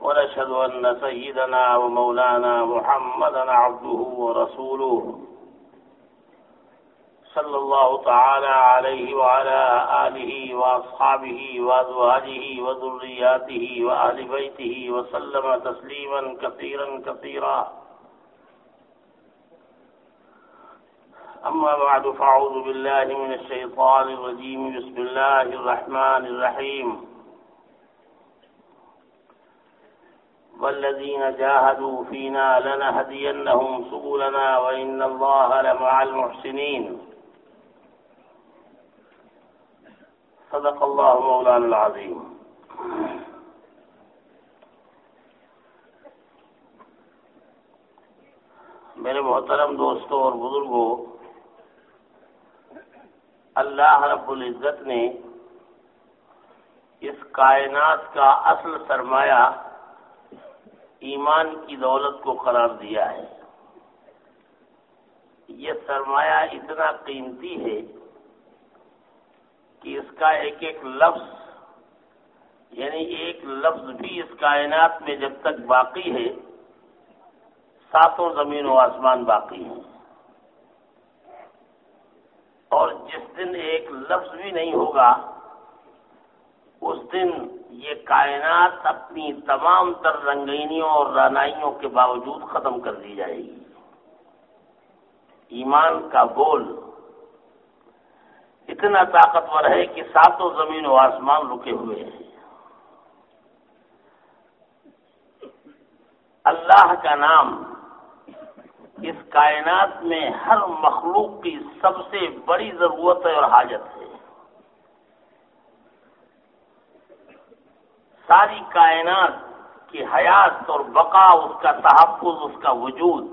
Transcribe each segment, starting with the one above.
ونشهد أن سيدنا ومولانا محمدا عبده ورسوله. صلى الله تعالى عليه وعلى آله وأصحابه وأزواجه وذرياته وأهل بيته وسلم تسليما كثيرا كثيرا. أما بعد، فأعوذ بالله من الشيطان الرجيم. بسم الله الرحمن الرحيم. والذين جاهدوا فينا لنهدينهم سبلنا وإن الله لمع المحسنين صدق الله مولانا العظيم میرے محترم دوستوں اور بزرگوں، اللہ رب العزت نے اس کائنات کا اصل سرمایہ ایمان کی دولت کو قرار دیا ہے۔ یہ سرمایہ اتنا قیمتی ہے کہ اس کا ایک ایک لفظ یعنی ایک لفظ بھی اس کائنات میں جب تک باقی ہے، ساتوں زمین و آسمان باقی ہیں۔ اور جس دن ایک لفظ بھی نہیں ہوگا، اس دن یہ کائنات اپنی تمام تر رنگینیوں اور رانائیوں کے باوجود ختم کر دی جائے گی۔ ایمان کا بول اتنا طاقتور ہے کہ ساتوں زمین و آسمان رکے ہوئے ہیں۔ اللہ کا نام اس کائنات میں ہر مخلوق کی سب سے بڑی ضرورت ہے اور حاجت ہے۔ ساری کائنات کی حیات اور بقا، اس کا تحفظ، اس کا وجود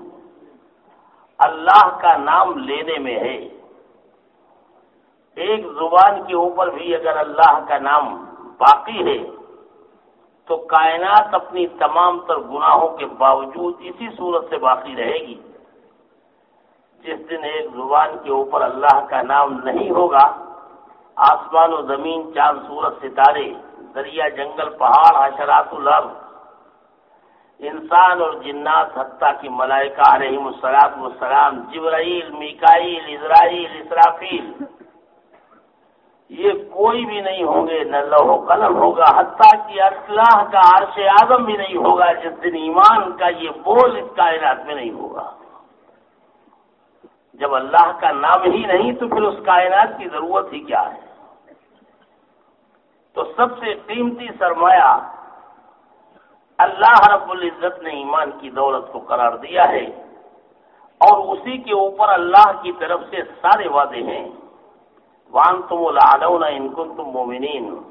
اللہ کا نام لینے میں ہے۔ ایک زبان کے اوپر بھی اگر اللہ کا نام باقی ہے، تو کائنات اپنی تمام تر گناہوں کے باوجود اسی صورت سے باقی رہے گی۔ جس دن ایک زبان کے اوپر اللہ کا نام نہیں ہوگا، آسمان و زمین چاند سورج ستارے دریا، جنگل، پہاڑ، حشرات الارض انسان اور جنات حتیٰ کی ملائکہ علیہ السلام والسلام جبرائیل، میکائیل، اسرائیل، اسرافیل۔ یہ کوئی بھی نہیں ہوں گے، نہ لوہ قلم ہوگا، حتیٰ کہ اللہ کا عرش اعظم بھی نہیں ہوگا، جس دن ایمان کا یہ بول اس کائنات میں نہیں ہوگا۔ جب اللہ کا نام ہی نہیں تو پھر اس کائنات کی ضرورت ہی کیا ہے؟ تو سب سے قیمتی سرمایہ اللہ رب العزت نے ایمان کی دولت کو قرار دیا ہے اور اسی کے اوپر اللہ کی طرف سے سارے وعدے ہیں۔ وان تم العلون ان کن تم مومنین۔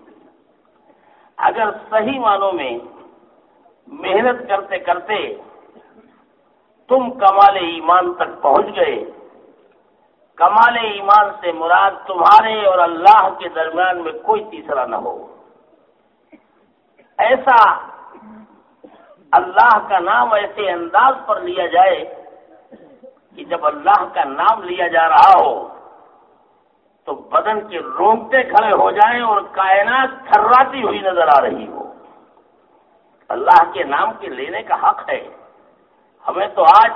اگر صحیح معنوں میں محنت کرتے کرتے تم کمال ایمان تک پہنچ گئے کمال ایمان سے مراد تمہارے اور اللہ کے درمیان میں کوئی تیسرا نہ ہو۔ ایسا اللہ کا نام ایسے انداز پر لیا جائے کہ جب اللہ کا نام لیا جا رہا ہو تو بدن کے رونگتے کھڑے ہو جائیں اور کائنات تھراتی ہوئی نظر آ رہی ہو۔ اللہ کے نام کے لینے کا حق ہے۔ ہمیں تو آج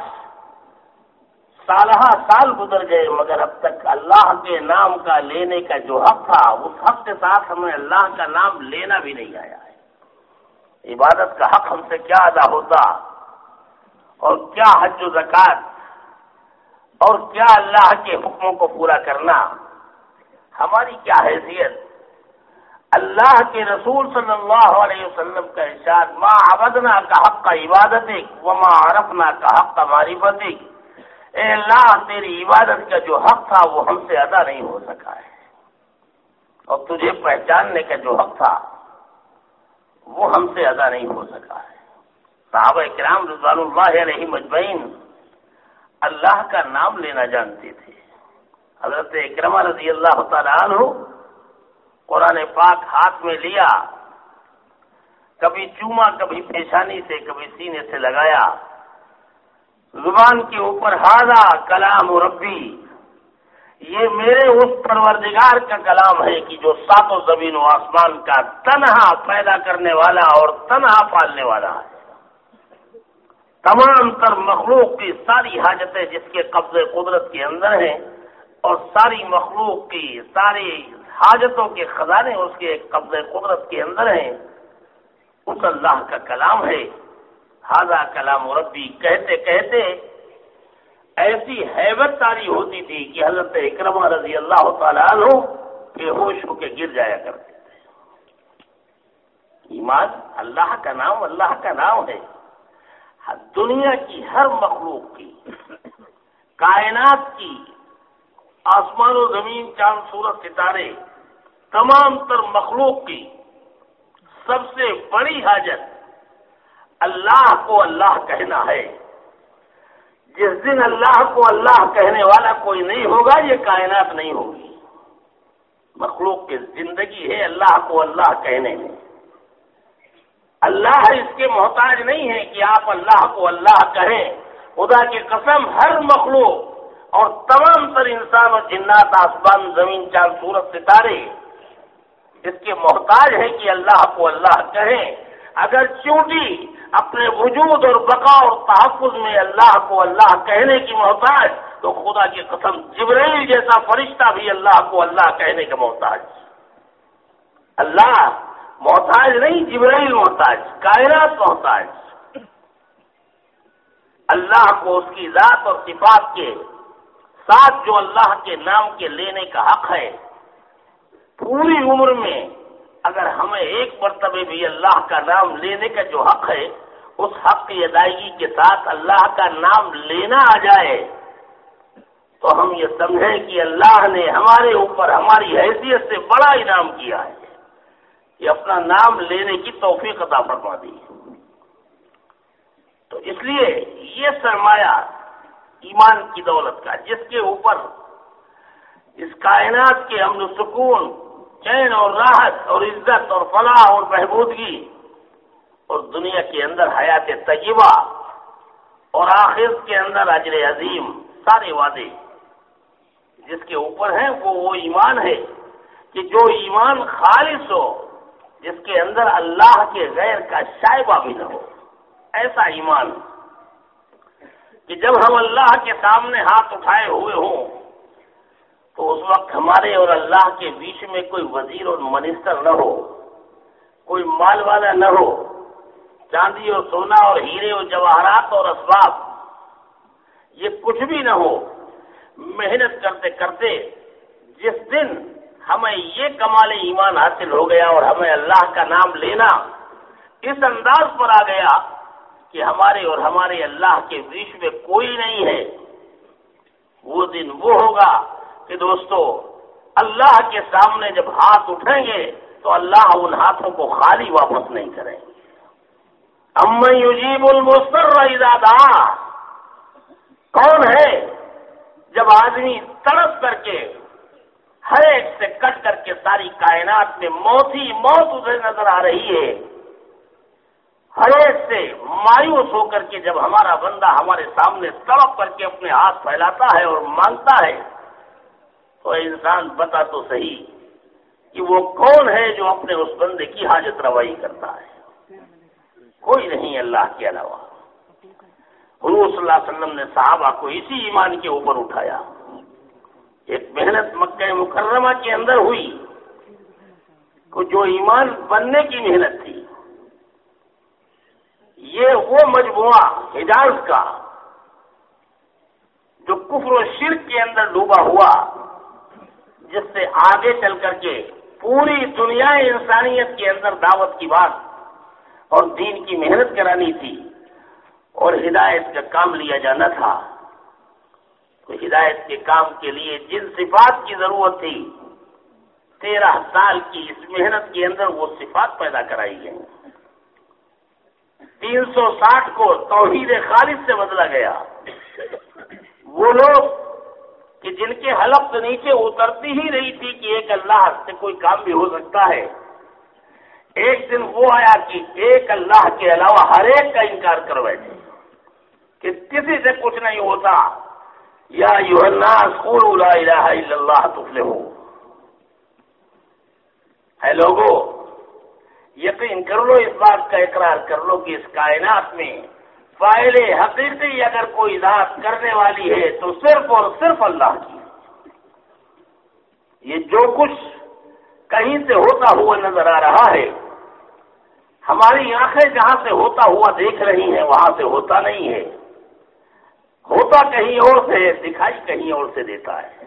سالہ سال گزر گئے، مگر اب تک اللہ کے نام کا لینے کا جو حق تھا، اس حق کے ساتھ ہمیں اللہ کا نام لینا بھی نہیں آیا ہے۔ عبادت کا حق ہم سے کیا ادا ہوتا؟ اور کیا حج و زکات اور کیا اللہ کے حکموں کو پورا کرنا؟ ہماری کیا حیثیت؟ اللہ کے رسول صلی اللہ علیہ وسلم کا ارشاد ماں عبدنا کا حق کا عبادت وما عرفنا کا حق کا معرفت اے اللہ، تیری عبادت کا جو حق تھا وہ ہم سے ادا نہیں ہو سکا ہے۔ اور تجھے پہچاننے کا جو حق تھا وہ ہم سے ادا نہیں ہو سکا ہے۔ صحابہ کرام رضوان اللہ علیہ مجمعین اللہ کا نام لینا جانتے تھے۔ حضرت اکرما رضی اللہ تعالیٰ عنہ قرآن پاک ہاتھ میں لیا، کبھی چوما کبھی پیشانی سے، کبھی سینے سے لگایا۔ زبان کے اوپر ہاضا کلام ربی. یہ میرے اس پروردگار کا کلام ہے کہ جو ساتوں زمین و آسمان کا تنہا پیدا کرنے والا اور تنہا پالنے والا ہے۔ تمام تر مخلوق کی ساری حاجتیں جس کے قبضے قدرت کے اندر ہیں اور ساری مخلوق کی ساری حاجتوں کے خزانے اس کے قبضے قدرت کے اندر ہیں، اس اللہ کا کلام ہے۔ ہاضا کلام ربی کہتے کہتے ایسی حیبت تاری ہوتی تھی کہ حضرت اکرما رضی اللہ تعالیٰ عنہ بے ہوش ہو کے گر جایا کرتے تھے۔ ایمان اللہ کا نام اللہ کا نام ہے۔ دنیا کی ہر مخلوق کی، کائنات کی، آسمان و زمین، چاند، سورج، ستارے، تمام تر مخلوق کی سب سے بڑی حاجت اللہ کو اللہ کہنا ہے۔ جس دن اللہ کو اللہ کہنے والا کوئی نہیں ہوگا، یہ کائنات نہیں ہوگی۔ مخلوق کی زندگی ہے اللہ کو اللہ کہنے میں۔ اللہ اس کے محتاج نہیں ہے کہ آپ اللہ کو اللہ کہیں۔ خدا کی قسم، ہر مخلوق اور تمام تر انسان اور جنات، آسمان، زمین، چاند سورت ستارے، اس کے محتاج ہے کہ اللہ کو اللہ کہیں۔ اگر چونٹی اپنے وجود اور بقا اور تحفظ میں اللہ کو اللہ کہنے کی محتاج، تو خدا کی قسم جبریل جیسا فرشتہ بھی اللہ کو اللہ کہنے کا محتاج۔ اللہ محتاج نہیں، جبریل محتاج، کائنات محتاج۔ اللہ کو اس کی ذات اور صفات کے ساتھ جو اللہ کے نام کے لینے کا حق ہے، پوری عمر میں اگر ہمیں ایک مرتبہ بھی اللہ کا نام لینے کا جو حق ہے، اس حق کی ادائیگی کے ساتھ اللہ کا نام لینا آ جائے، تو ہم یہ سمجھیں کہ اللہ نے ہمارے اوپر ہماری حیثیت سے بڑا انعام کیا ہے۔ کہ اپنا نام لینے کی توفیق عطا فرما دی۔ تو اس لیے یہ سرمایہ ایمان کی دولت کا، جس کے اوپر اس کائنات کے امن و سکون چین اور راحت اور عزت اور فلاح اور بہبودگی اور دنیا کے اندر حیات طیبہ اور آخر کے اندر اجر عظیم، سارے وعدے۔ جس کے اوپر ہیں وہ وہ ایمان ہے کہ جو ایمان خالص ہو، جس کے اندر اللہ کے غیر کا شائبہ بھی نہ ہو۔ ایسا ایمان کہ جب ہم اللہ کے سامنے ہاتھ اٹھائے ہوئے ہوں تو اس وقت ہمارے اور اللہ کے بیچ میں کوئی وزیر اور منسٹر نہ ہو، کوئی مال والا نہ ہو، چاندی اور سونا اور ہیرے اور جواہرات اور اسباب، یہ کچھ بھی نہ ہو، محنت کرتے کرتے جس دن ہمیں یہ کمال ایمان حاصل ہو گیا اور ہمیں اللہ کا نام لینا اس انداز پر آ گیا کہ ہمارے اور ہمارے اللہ کے بیچ میں کوئی نہیں ہے۔ وہ دن وہ ہوگا کہ دوستو، اللہ کے سامنے جب ہاتھ اٹھیں گے تو اللہ ان ہاتھوں کو خالی واپس نہیں کریں گے۔ ام یجیب المستر ادادا کون ہے جب آدمی تڑپ کر کے ہر ایک سے کٹ کر کے ساری کائنات میں موت ہی موت اسے نظر آ رہی ہے؟ ہر ایک سے مایوس ہو کر کے جب ہمارا بندہ ہمارے سامنے تڑپ کر کے اپنے ہاتھ پھیلاتا ہے اور مانگتا ہے تو انسان بتا تو صحیح کہ وہ کون ہے جو اپنے اس بندے کی حاجت روائی کرتا ہے؟ کوئی نہیں اللہ کے علاوہ۔ حضور صلی اللہ علیہ وسلم نے صحابہ کو اسی ایمان کے اوپر اٹھایا۔ ایک محنت مکہ مکرمہ کے اندر ہوئی۔ کو جو ایمان بننے کی محنت تھی، یہ وہ مجموعہ حجاز کا جو کفر و شرک کے اندر ڈوبا ہوا۔ جس سے آگے چل کر کے پوری دنیا انسانیت کے اندر دعوت کی بات اور دین کی محنت کرانی تھی اور ہدایت کا کام لیا جانا تھا۔ تو ہدایت کے کام کے لیے جن صفات کی ضرورت تھی، تیرہ سال کی اس محنت کے اندر وہ صفات پیدا کرائی گئی تین سو ساٹھ کو توحید خالص سے بدلا گیا۔ وہ لوگ کہ جن کے حلق سے نیچے اترتی ہی رہی تھی کہ ایک اللہ سے کوئی کام بھی ہو سکتا ہے۔ ایک دن وہ آیا کہ ایک اللہ کے علاوہ ہر ایک کا انکار کر بیٹھے۔ کہ کسی سے کچھ نہیں ہوتا۔ یا یو الہ الا اللہ تفلحو ہے لوگوں یقین کر لو اس بات کا اقرار کر لو کہ اس کائنات میں فائل حقیقی اگر کوئی ذات کرنے والی ہے تو صرف اور صرف اللہ کی یہ جو کچھ کہیں سے ہوتا ہوا نظر آ رہا ہے، ہماری آنکھیں جہاں سے ہوتا ہوا دیکھ رہی ہیں، وہاں سے ہوتا نہیں ہے۔ ہوتا کہیں اور سے دکھائی کہیں اور سے دیتا ہے۔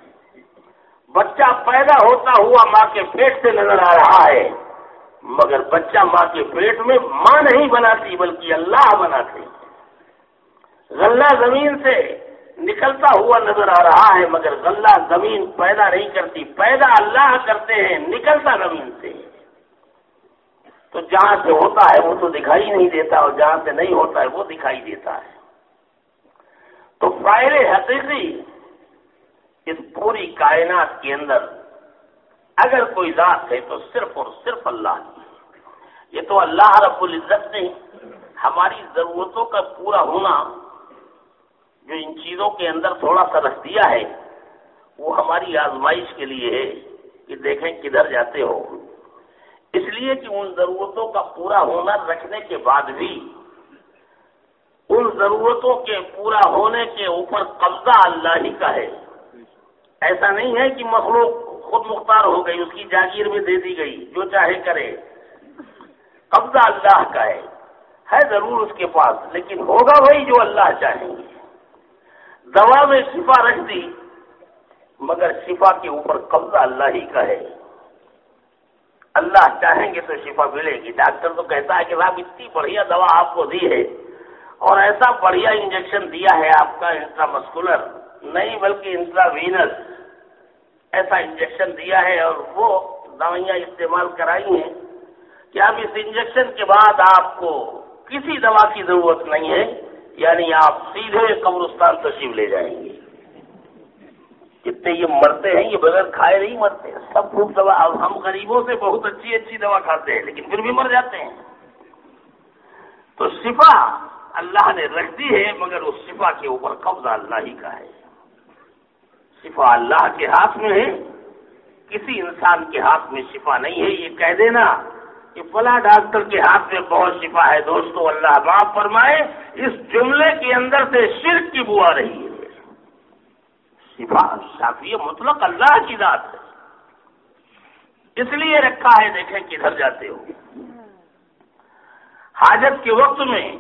بچہ پیدا ہوتا ہوا ماں کے پیٹ سے نظر آ رہا ہے، مگر بچہ ماں کے پیٹ میں ماں نہیں بناتی، بلکہ اللہ بناتے غلہ زمین سے نکلتا ہوا نظر آ رہا ہے، مگر غلہ زمین پیدا نہیں کرتی، پیدا اللہ کرتے ہیں، نکلتا زمین سے۔ تو جہاں سے ہوتا ہے، وہ تو دکھائی نہیں دیتا، اور جہاں سے نہیں ہوتا ہے، وہ دکھائی دیتا ہے۔ تو فائل حقیقی اس پوری کائنات کے اندر اگر کوئی ذات ہے، تو صرف اور صرف اللہ کی یہ تو اللہ رب العزت نے ہماری ضرورتوں کا پورا ہونا جو ان چیزوں کے اندر تھوڑا سا رکھ دیا ہے، وہ ہماری آزمائش کے لیے ہے کہ دیکھیں کدھر جاتے ہو۔ اس لیے کہ ان ضرورتوں کا پورا ہونا رکھنے کے بعد بھی، ان ضرورتوں کے پورا ہونے کے اوپر قبضہ اللہ ہی کا ہے۔ ایسا نہیں ہے کہ مخلوق خود مختار ہو گئی، اس کی جاگیر میں دے دی گئی، جو چاہے کرے۔ قبضہ اللہ کا ہے ہے ضرور اس کے پاس، لیکن ہوگا وہی جو اللہ چاہیں گے۔ دوا میں شفا رکھ دی، مگر شفا کے اوپر قبضہ اللہ ہی کا ہے۔ اللہ چاہیں گے تو شفا ملے گی۔ ڈاکٹر تو کہتا ہے کہ صاحب، اتنی بڑھیا دوا آپ کو دی ہے، اور ایسا بڑھیا انجیکشن دیا ہے آپ کا انٹرا مسکولر نہیں بلکہ انٹرا وینس ایسا انجیکشن دیا ہے اور وہ دوائیاں استعمال کرائی ہیں کہ اب اس انجیکشن کے بعد آپ کو کسی دوا کی ضرورت نہیں ہے۔ یعنی آپ سیدھے قبرستان تشریف لے جائیں گے۔ کتنے یہ مرتے ہیں، یہ بغیر کھائے نہیں مرتے سب خوب دوا۔ ہم غریبوں سے بہت اچھی اچھی دوا کھاتے ہیں، لیکن پھر بھی مر جاتے ہیں۔ تو شفا اللہ نے رکھ دی ہے، مگر اس شفا کے اوپر قبضہ اللہ ہی کا ہے۔ شفا اللہ کے ہاتھ میں ہے۔ کسی انسان کے ہاتھ میں شفا نہیں ہے، یہ کہہ دینا۔ کہ فلاں ڈاکٹر کے ہاتھ میں بہت شفا ہے دوستو، اللہ معاف فرمائے، اس جملے کے اندر سے شرک کی بوا رہی ہے۔ شفا، شافی مطلق اللہ کی ذات ہے۔ اس لیے رکھا ہے، دیکھیں کدھر جاتے ہو۔ حاجت کے وقت میں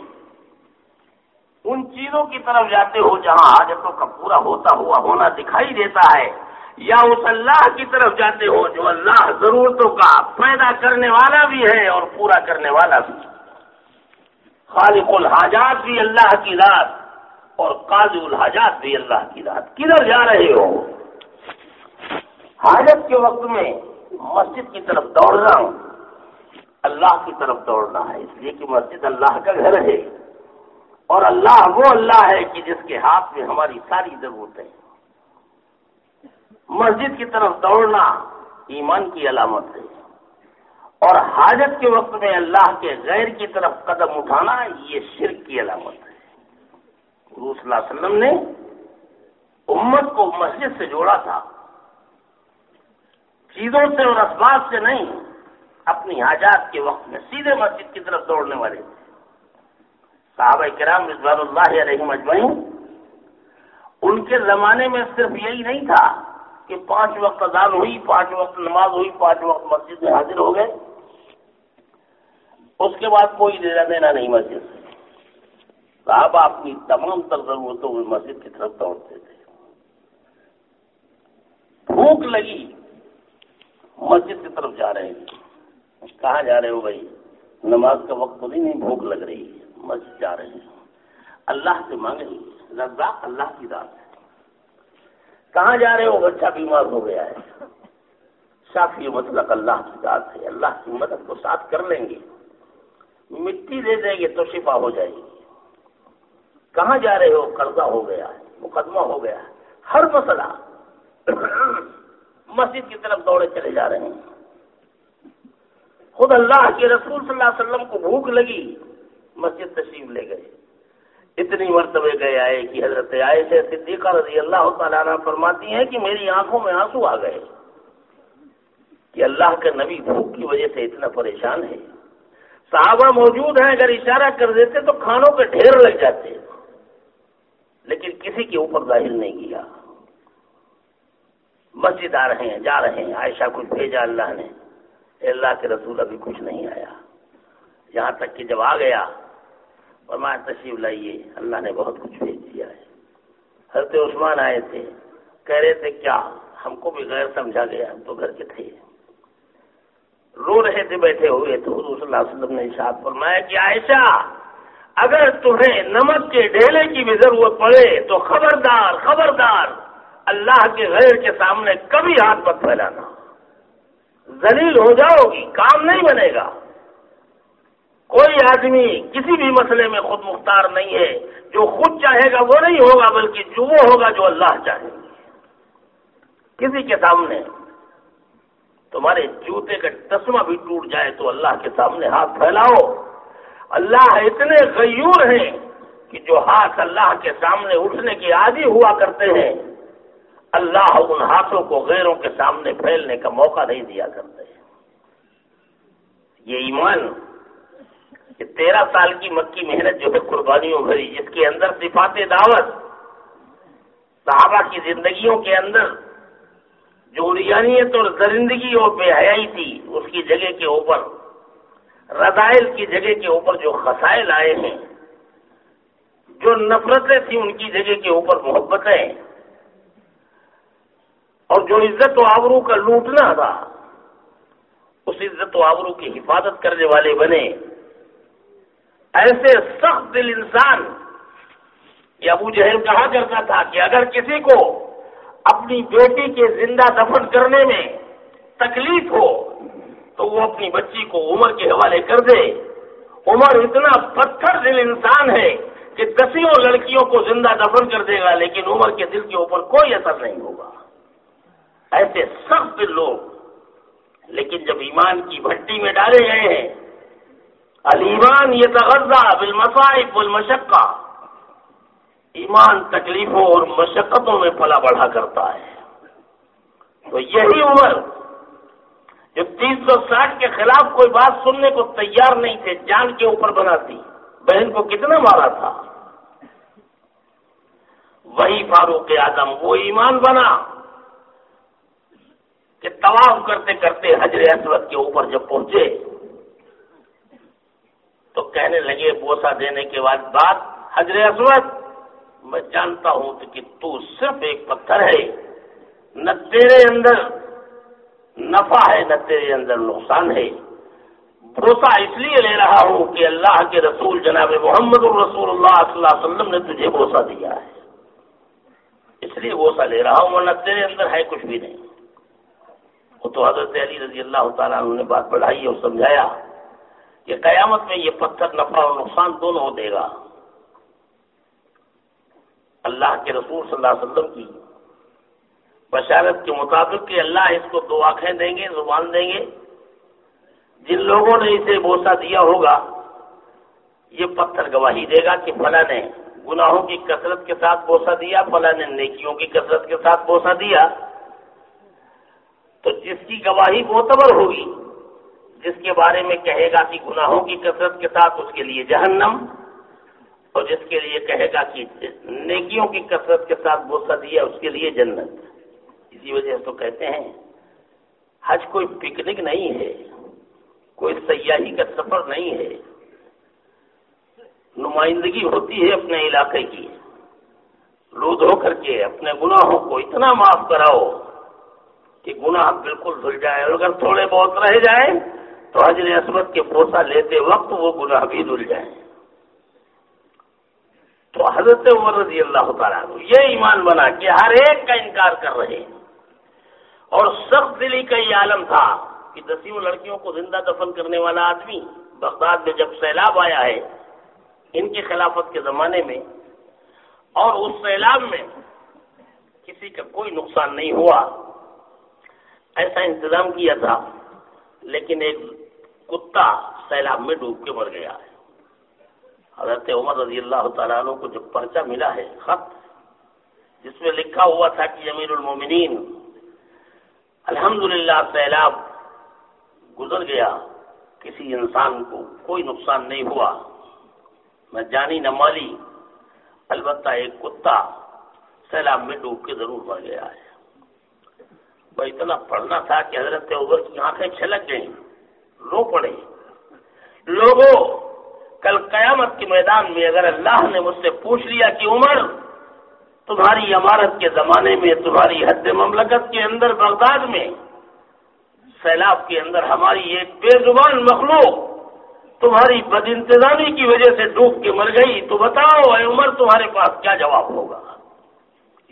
ان چیزوں کی طرف جاتے ہو جہاں حاجتوں کا پورا ہوتا ہوا ہونا دکھائی دیتا ہے۔ یا اس اللہ کی طرف جاتے ہو جو اللہ ضرورتوں کا پیدا کرنے والا بھی ہے اور پورا کرنے والا بھی خالق الحاجات بھی اللہ کی ذات اور قاضی الحاجات بھی اللہ کی ذات۔ کدھر جا رہے ہو؟ حاجت کے وقت میں مسجد کی طرف دوڑنا اللہ کی طرف دوڑنا ہے، اس لیے کہ مسجد اللہ کا گھر ہے۔ اور اللہ وہ اللہ ہے کہ جس کے ہاتھ میں ہماری ساری ضرورتیں مسجد کی طرف دوڑنا ایمان کی علامت ہے۔ اور حاجت کے وقت میں اللہ کے غیر کی طرف قدم اٹھانا یہ شرک کی علامت ہے۔ حضور صلی اللہ علیہ وسلم نے امت کو مسجد سے جوڑا تھا۔ چیزوں سے اور اسباب سے نہیں، اپنی حاجات کے وقت میں سیدھے مسجد کی طرف دوڑنے والے۔ تھے صحابہ کرام رضوان اللہ علیہ مجمعین ان کے زمانے میں صرف یہی نہیں تھا۔ کہ پانچ وقت اذان ہوئی، پانچ وقت نماز ہوئی، پانچ وقت مسجد میں حاضر ہو گئے۔ اس کے بعد کوئی دینا دینا نہیں مسجد سے۔ صاحب اپنی تمام تر ضرورتوں میں مسجد کی طرف دوڑتے تھے۔ بھوک لگی۔ مسجد کی طرف جا رہے ہیں۔ کہاں جا رہے ہو بھائی؟ نماز کا وقت تو نہیں بھوک لگ رہی ہے۔ مسجد جا رہے ہیں۔ اللہ سے مانگیں گے رزاق اللہ کی ذات ہے۔ کہاں جا رہے ہو؟ بچہ بیمار ہو گیا ہے۔ صاف یہ مطلب اللہ کی ذات ہے۔ اللہ کی مدد کو ساتھ کر لیں گے۔ مٹی دے دیں گے تو شفا ہو جائے گی۔ کہاں جا رہے ہو؟ قرضہ ہو گیا ہے، مقدمہ ہو گیا ہے۔ ہر مسئلہ مسجد کی طرف دوڑے چلے جا رہے ہیں۔ خود اللہ کے رسول صلی اللہ علیہ وسلم کو بھوک لگی، مسجد تشریف لے گئے۔ اتنی مرتبے گئے آئے کہ حضرت آئے سے صدیقہ رضی اللہ تعالیٰ فرماتی ہیں کہ میری آنکھوں میں آنسو آ گئے کہ اللہ کا نبی بھوک کی وجہ سے اتنا پریشان ہے صحابہ موجود ہیں، اگر اشارہ کر دیتے تو کھانوں کے ڈھیر لگ جاتے۔ لیکن کسی کے اوپر ظاہر نہیں کیا۔ مسجد آ رہے ہیں، جا رہے ہیں۔ عائشہ کچھ بھیجا اللہ نے۔ اللہ کے رسول، ابھی کچھ نہیں آیا۔ یہاں تک کہ جب آ گیا فرمایا تشریف لائیے۔ اللہ نے بہت کچھ بھیج دیا ہے۔ حضرت عثمان آئے تھے۔ کہہ رہے تھے، کیا؟ ہم کو بھی غیر سمجھا گیا، ہم تو گھر کے تھے۔ رو رہے تھے، بیٹھے ہوئے تو حضور صلی اللہ علیہ وسلم نے اشاد فرمایا کہ عائشہ، اگر تمہیں نمک کے ڈھیلے کی بھی ضرورت پڑے تو خبردار خبردار، اللہ کے غیر کے سامنے کبھی ہاتھ مت پھیلانا۔ ذلیل ہو جاؤ گی، کام نہیں بنے گا۔ کوئی آدمی کسی بھی مسئلے میں خود مختار نہیں ہے، جو خود چاہے گا وہ نہیں ہوگا، بلکہ جو وہ ہوگا، جو اللہ چاہے۔ گا کسی کے سامنے تمہارے جوتے کا تسمہ بھی ٹوٹ جائے تو اللہ کے سامنے ہاتھ پھیلاؤ۔ اللہ اتنے غیور ہیں کہ جو ہاتھ اللہ کے سامنے اٹھنے کے عادی ہوا کرتے ہیں، اللہ ان ہاتھوں کو غیروں کے سامنے پھیلنے کا موقع نہیں دیا کرتے۔ یہ ایمان کہ تیرہ سال کی مکی محنت جو ہے قربانیوں بھری، جس کے اندر صفات دعوت، صحابہ کی زندگیوں کے اندر جو ریانیت اور درندگی اور بے حیائی تھی، اس کی جگہ کے اوپر، رضائل کی جگہ کے اوپر جو خسائل آئے ہیں، جو نفرتیں تھیں ان کی جگہ کے اوپر محبتیں، اور جو عزت و آبرو کا لوٹنا تھا، اس عزت و آبرو کی حفاظت کرنے والے بنے۔ ایسے سخت دل انسان یہ ابو جہل کہا کرتا تھا کہ اگر کسی کو اپنی بیٹی کے زندہ دفن کرنے میں تکلیف ہو تو وہ اپنی بچی کو عمر کے حوالے کر دے۔ عمر اتنا پتھر دل انسان ہے کہ دسیوں لڑکیوں کو زندہ دفن کر دے گا، لیکن عمر کے دل کے اوپر کوئی اثر نہیں ہوگا۔ ایسے سخت لوگ، لیکن جب ایمان کی بھٹی میں ڈالے گئے ہیں المان یہ تغذہ بالمصائب بالمشقہ ایمان تکلیفوں اور مشقتوں میں پلا بڑھا کرتا ہے۔ تو یہی عمر۔ جو تین سو ساٹھ کے خلاف کوئی بات سننے کو تیار نہیں تھے، جان کے اوپر بناتی، بہن کو کتنا مارا تھا۔ وہی فاروق اعظم، وہ ایمان بنا کہ طواف کرتے کرتے حجر اسود کے اوپر جب پہنچے تو کہنے لگے بوسا دینے کے بعد بات حجر اسود، میں جانتا ہوں کہ تو صرف ایک پتھر ہے، نہ تیرے اندر نفع ہے، نہ تیرے اندر نقصان ہے۔ بھروسہ اس لیے لے رہا ہوں کہ اللہ کے رسول جناب محمد الرسول اللہ صلی اللہ علیہ وسلم نے تجھے بوسا دیا ہے۔ اس لیے بوسا لے رہا ہوں، ورنہ تیرے اندر ہے کچھ بھی نہیں۔ وہ تو حضرت علی رضی اللہ تعالیٰ عنہ نے بات بڑھائی اور سمجھایا۔ کہ قیامت میں یہ پتھر، نفع اور نقصان دونوں دے گا۔ اللہ کے رسول صلی اللہ علیہ وسلم کی بشارت کے مطابق کہ اللہ اس کو دو آنکھیں دیں گے، زبان دیں گے۔ جن لوگوں نے اسے بوسا دیا ہوگا، یہ پتھر گواہی دے گا کہ فلاں نے گناہوں کی کثرت کے ساتھ بوسا دیا، فلاں نے نیکیوں کی کثرت کے ساتھ بوسا دیا۔ تو جس کی گواہی معتبر ہوگی جس کے بارے میں کہے گا کہ گناہوں کی کثرت کے ساتھ اس کے لیے جہنم، اور جس کے لیے کہے گا کہ نیکیوں کی کثرت کے ساتھ بوسا دیا اس کے لیے جنت۔ اسی وجہ سے تو کہتے ہیں، حج کوئی پکنک نہیں ہے، کوئی سیاحی کا سفر نہیں ہے۔ نمائندگی ہوتی ہے اپنے علاقے کی۔ رو دھو کر کے اپنے گناہوں کو اتنا معاف کراؤ کہ گناہ بالکل دھل جائے۔ اور اگر تھوڑے بہت رہ جائیں تو حجر عصمت کے بوسا لیتے وقت وہ گناہ بھی دھل جائیں۔ تو حضرت عمر رضی اللہ تعالیٰ یہ ایمان بنا کہ ہر ایک کا انکار کر رہے ہیں۔ اور سخت دلی کا یہ عالم تھا کہ دسیوں لڑکیوں کو زندہ دفن کرنے والا آدمی بغداد میں جب سیلاب آیا ہے، ان کی خلافت کے زمانے میں، اور اس سیلاب میں کسی کا کوئی نقصان نہیں ہوا، ایسا انتظام کیا تھا۔ لیکن ایک کتا سیلاب میں ڈوب کے مر گیا ہے۔ حضرت عمر رضی اللہ تعالیٰ عنہ کو جو پرچہ ملا ہے، خط، جس میں لکھا ہوا تھا کہ امیر المومنین، الحمدللہ سیلاب گزر گیا، کسی انسان کو کوئی نقصان نہیں ہوا۔ نہ جانی نہ مالی، البتہ ایک کتا سیلاب میں ڈوب کے ضرور مر گیا ہے۔ وہ اتنا پڑھنا تھا کہ حضرت عمر کی آنکھیں چھلک گئیں۔ رو پڑے لوگوں کل قیامت کے میدان میں اگر اللہ نے مجھ سے پوچھ لیا کہ عمر، تمہاری عمارت کے زمانے میں، تمہاری حد مملکت کے اندر بغداد میں، سیلاب کے اندر ہماری ایک بے زبان مخلوق تمہاری بد انتظامی کی وجہ سے ڈوب کے مر گئی، تو بتاؤ اے عمر، تمہارے پاس کیا جواب ہوگا؟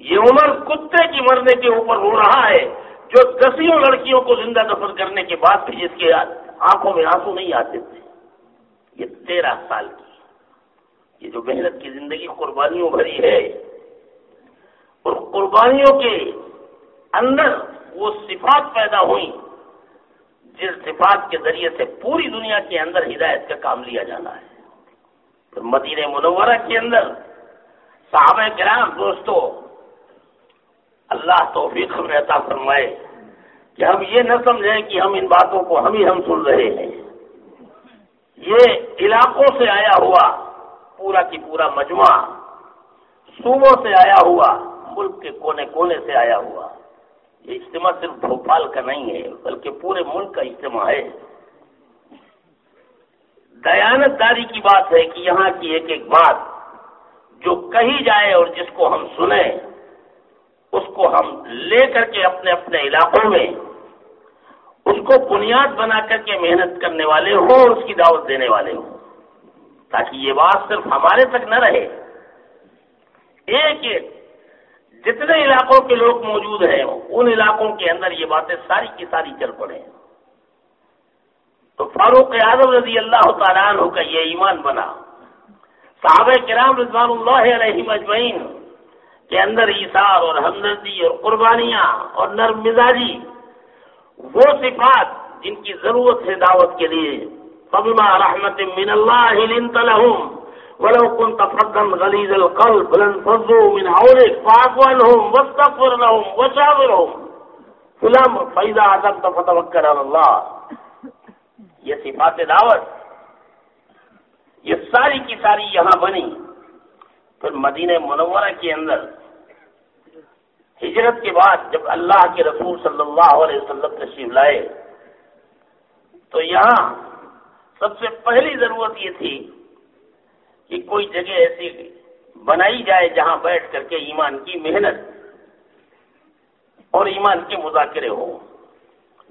یہ عمر کتے کی مرنے کے اوپر ہو رہا ہے، جو دسیوں لڑکیوں کو زندہ دفن کرنے کے بعد بھی جس کے آنکھوں میں آنسو نہیں آتے تھے۔ یہ تیرہ سال کی۔ یہ جو محنت کی زندگی قربانیوں بھری ہے۔ اور قربانیوں کے اندر وہ صفات پیدا ہوئی جس صفات کے ذریعے سے پوری دنیا کے اندر ہدایت کا کام لیا جانا ہے۔ پھر مدینہ منورہ کے اندر صحابہ کرام دوستو، اللہ توفیق ہم عطا فرمائے۔ کہ ہم یہ نہ سمجھیں کہ ہم ان باتوں کو ہم ہی ہم سن رہے ہیں۔ یہ علاقوں سے آیا ہوا پورا کی پورا مجموعہ صوبوں سے آیا ہوا، ملک کے کونے کونے سے آیا ہوا۔ یہ اجتماع صرف بھوپال کا نہیں ہے، بلکہ پورے ملک کا اجتماع ہے۔ دیانت داری کی بات ہے کہ یہاں کی ایک ایک بات جو کہی جائے اور جس کو ہم سنیں، اس کو ہم لے کر کے اپنے اپنے علاقوں میں اس کو بنیاد بنا کر کے محنت کرنے والے ہوں اور اس کی دعوت دینے والے ہوں۔ تاکہ یہ بات صرف ہمارے تک نہ رہے۔ ایک ایک، جتنے علاقوں کے لوگ موجود ہیں، ان علاقوں کے اندر یہ باتیں ساری کی ساری چل پڑے تو فاروق اعظم رضی اللہ تعالیٰ عنہ کا یہ ایمان بنا۔ صحابہ کرام رضوان اللہ علیہ مجمعین کے اندر ایسار اور ہمدردی اور قربانیاں اور نرم مزاجی وہ صفات جن کی ضرورت ہے دعوت کے لیے۔ فبما رحمت من اللہ لنت لهم، ولو كنت فظا غليظ القلب لانفضوا من حولك، فاعف عنهم واستغفر لهم وشاورهم. فلم فاذا عزمت فتوكل على الله۔ یہ صفات دعوت۔ یہ ساری کی ساری یہاں بنی۔ پھر مدینہ منورہ کے اندر ہجرت کے بعد جب اللہ کے رسول صلی اللہ علیہ وسلم تشریف لائے، تو یہاں سب سے پہلی ضرورت یہ تھی کہ کوئی جگہ ایسی بنائی جائے جہاں بیٹھ کر کے ایمان کی محنت اور ایمان کے مذاکرے ہوں۔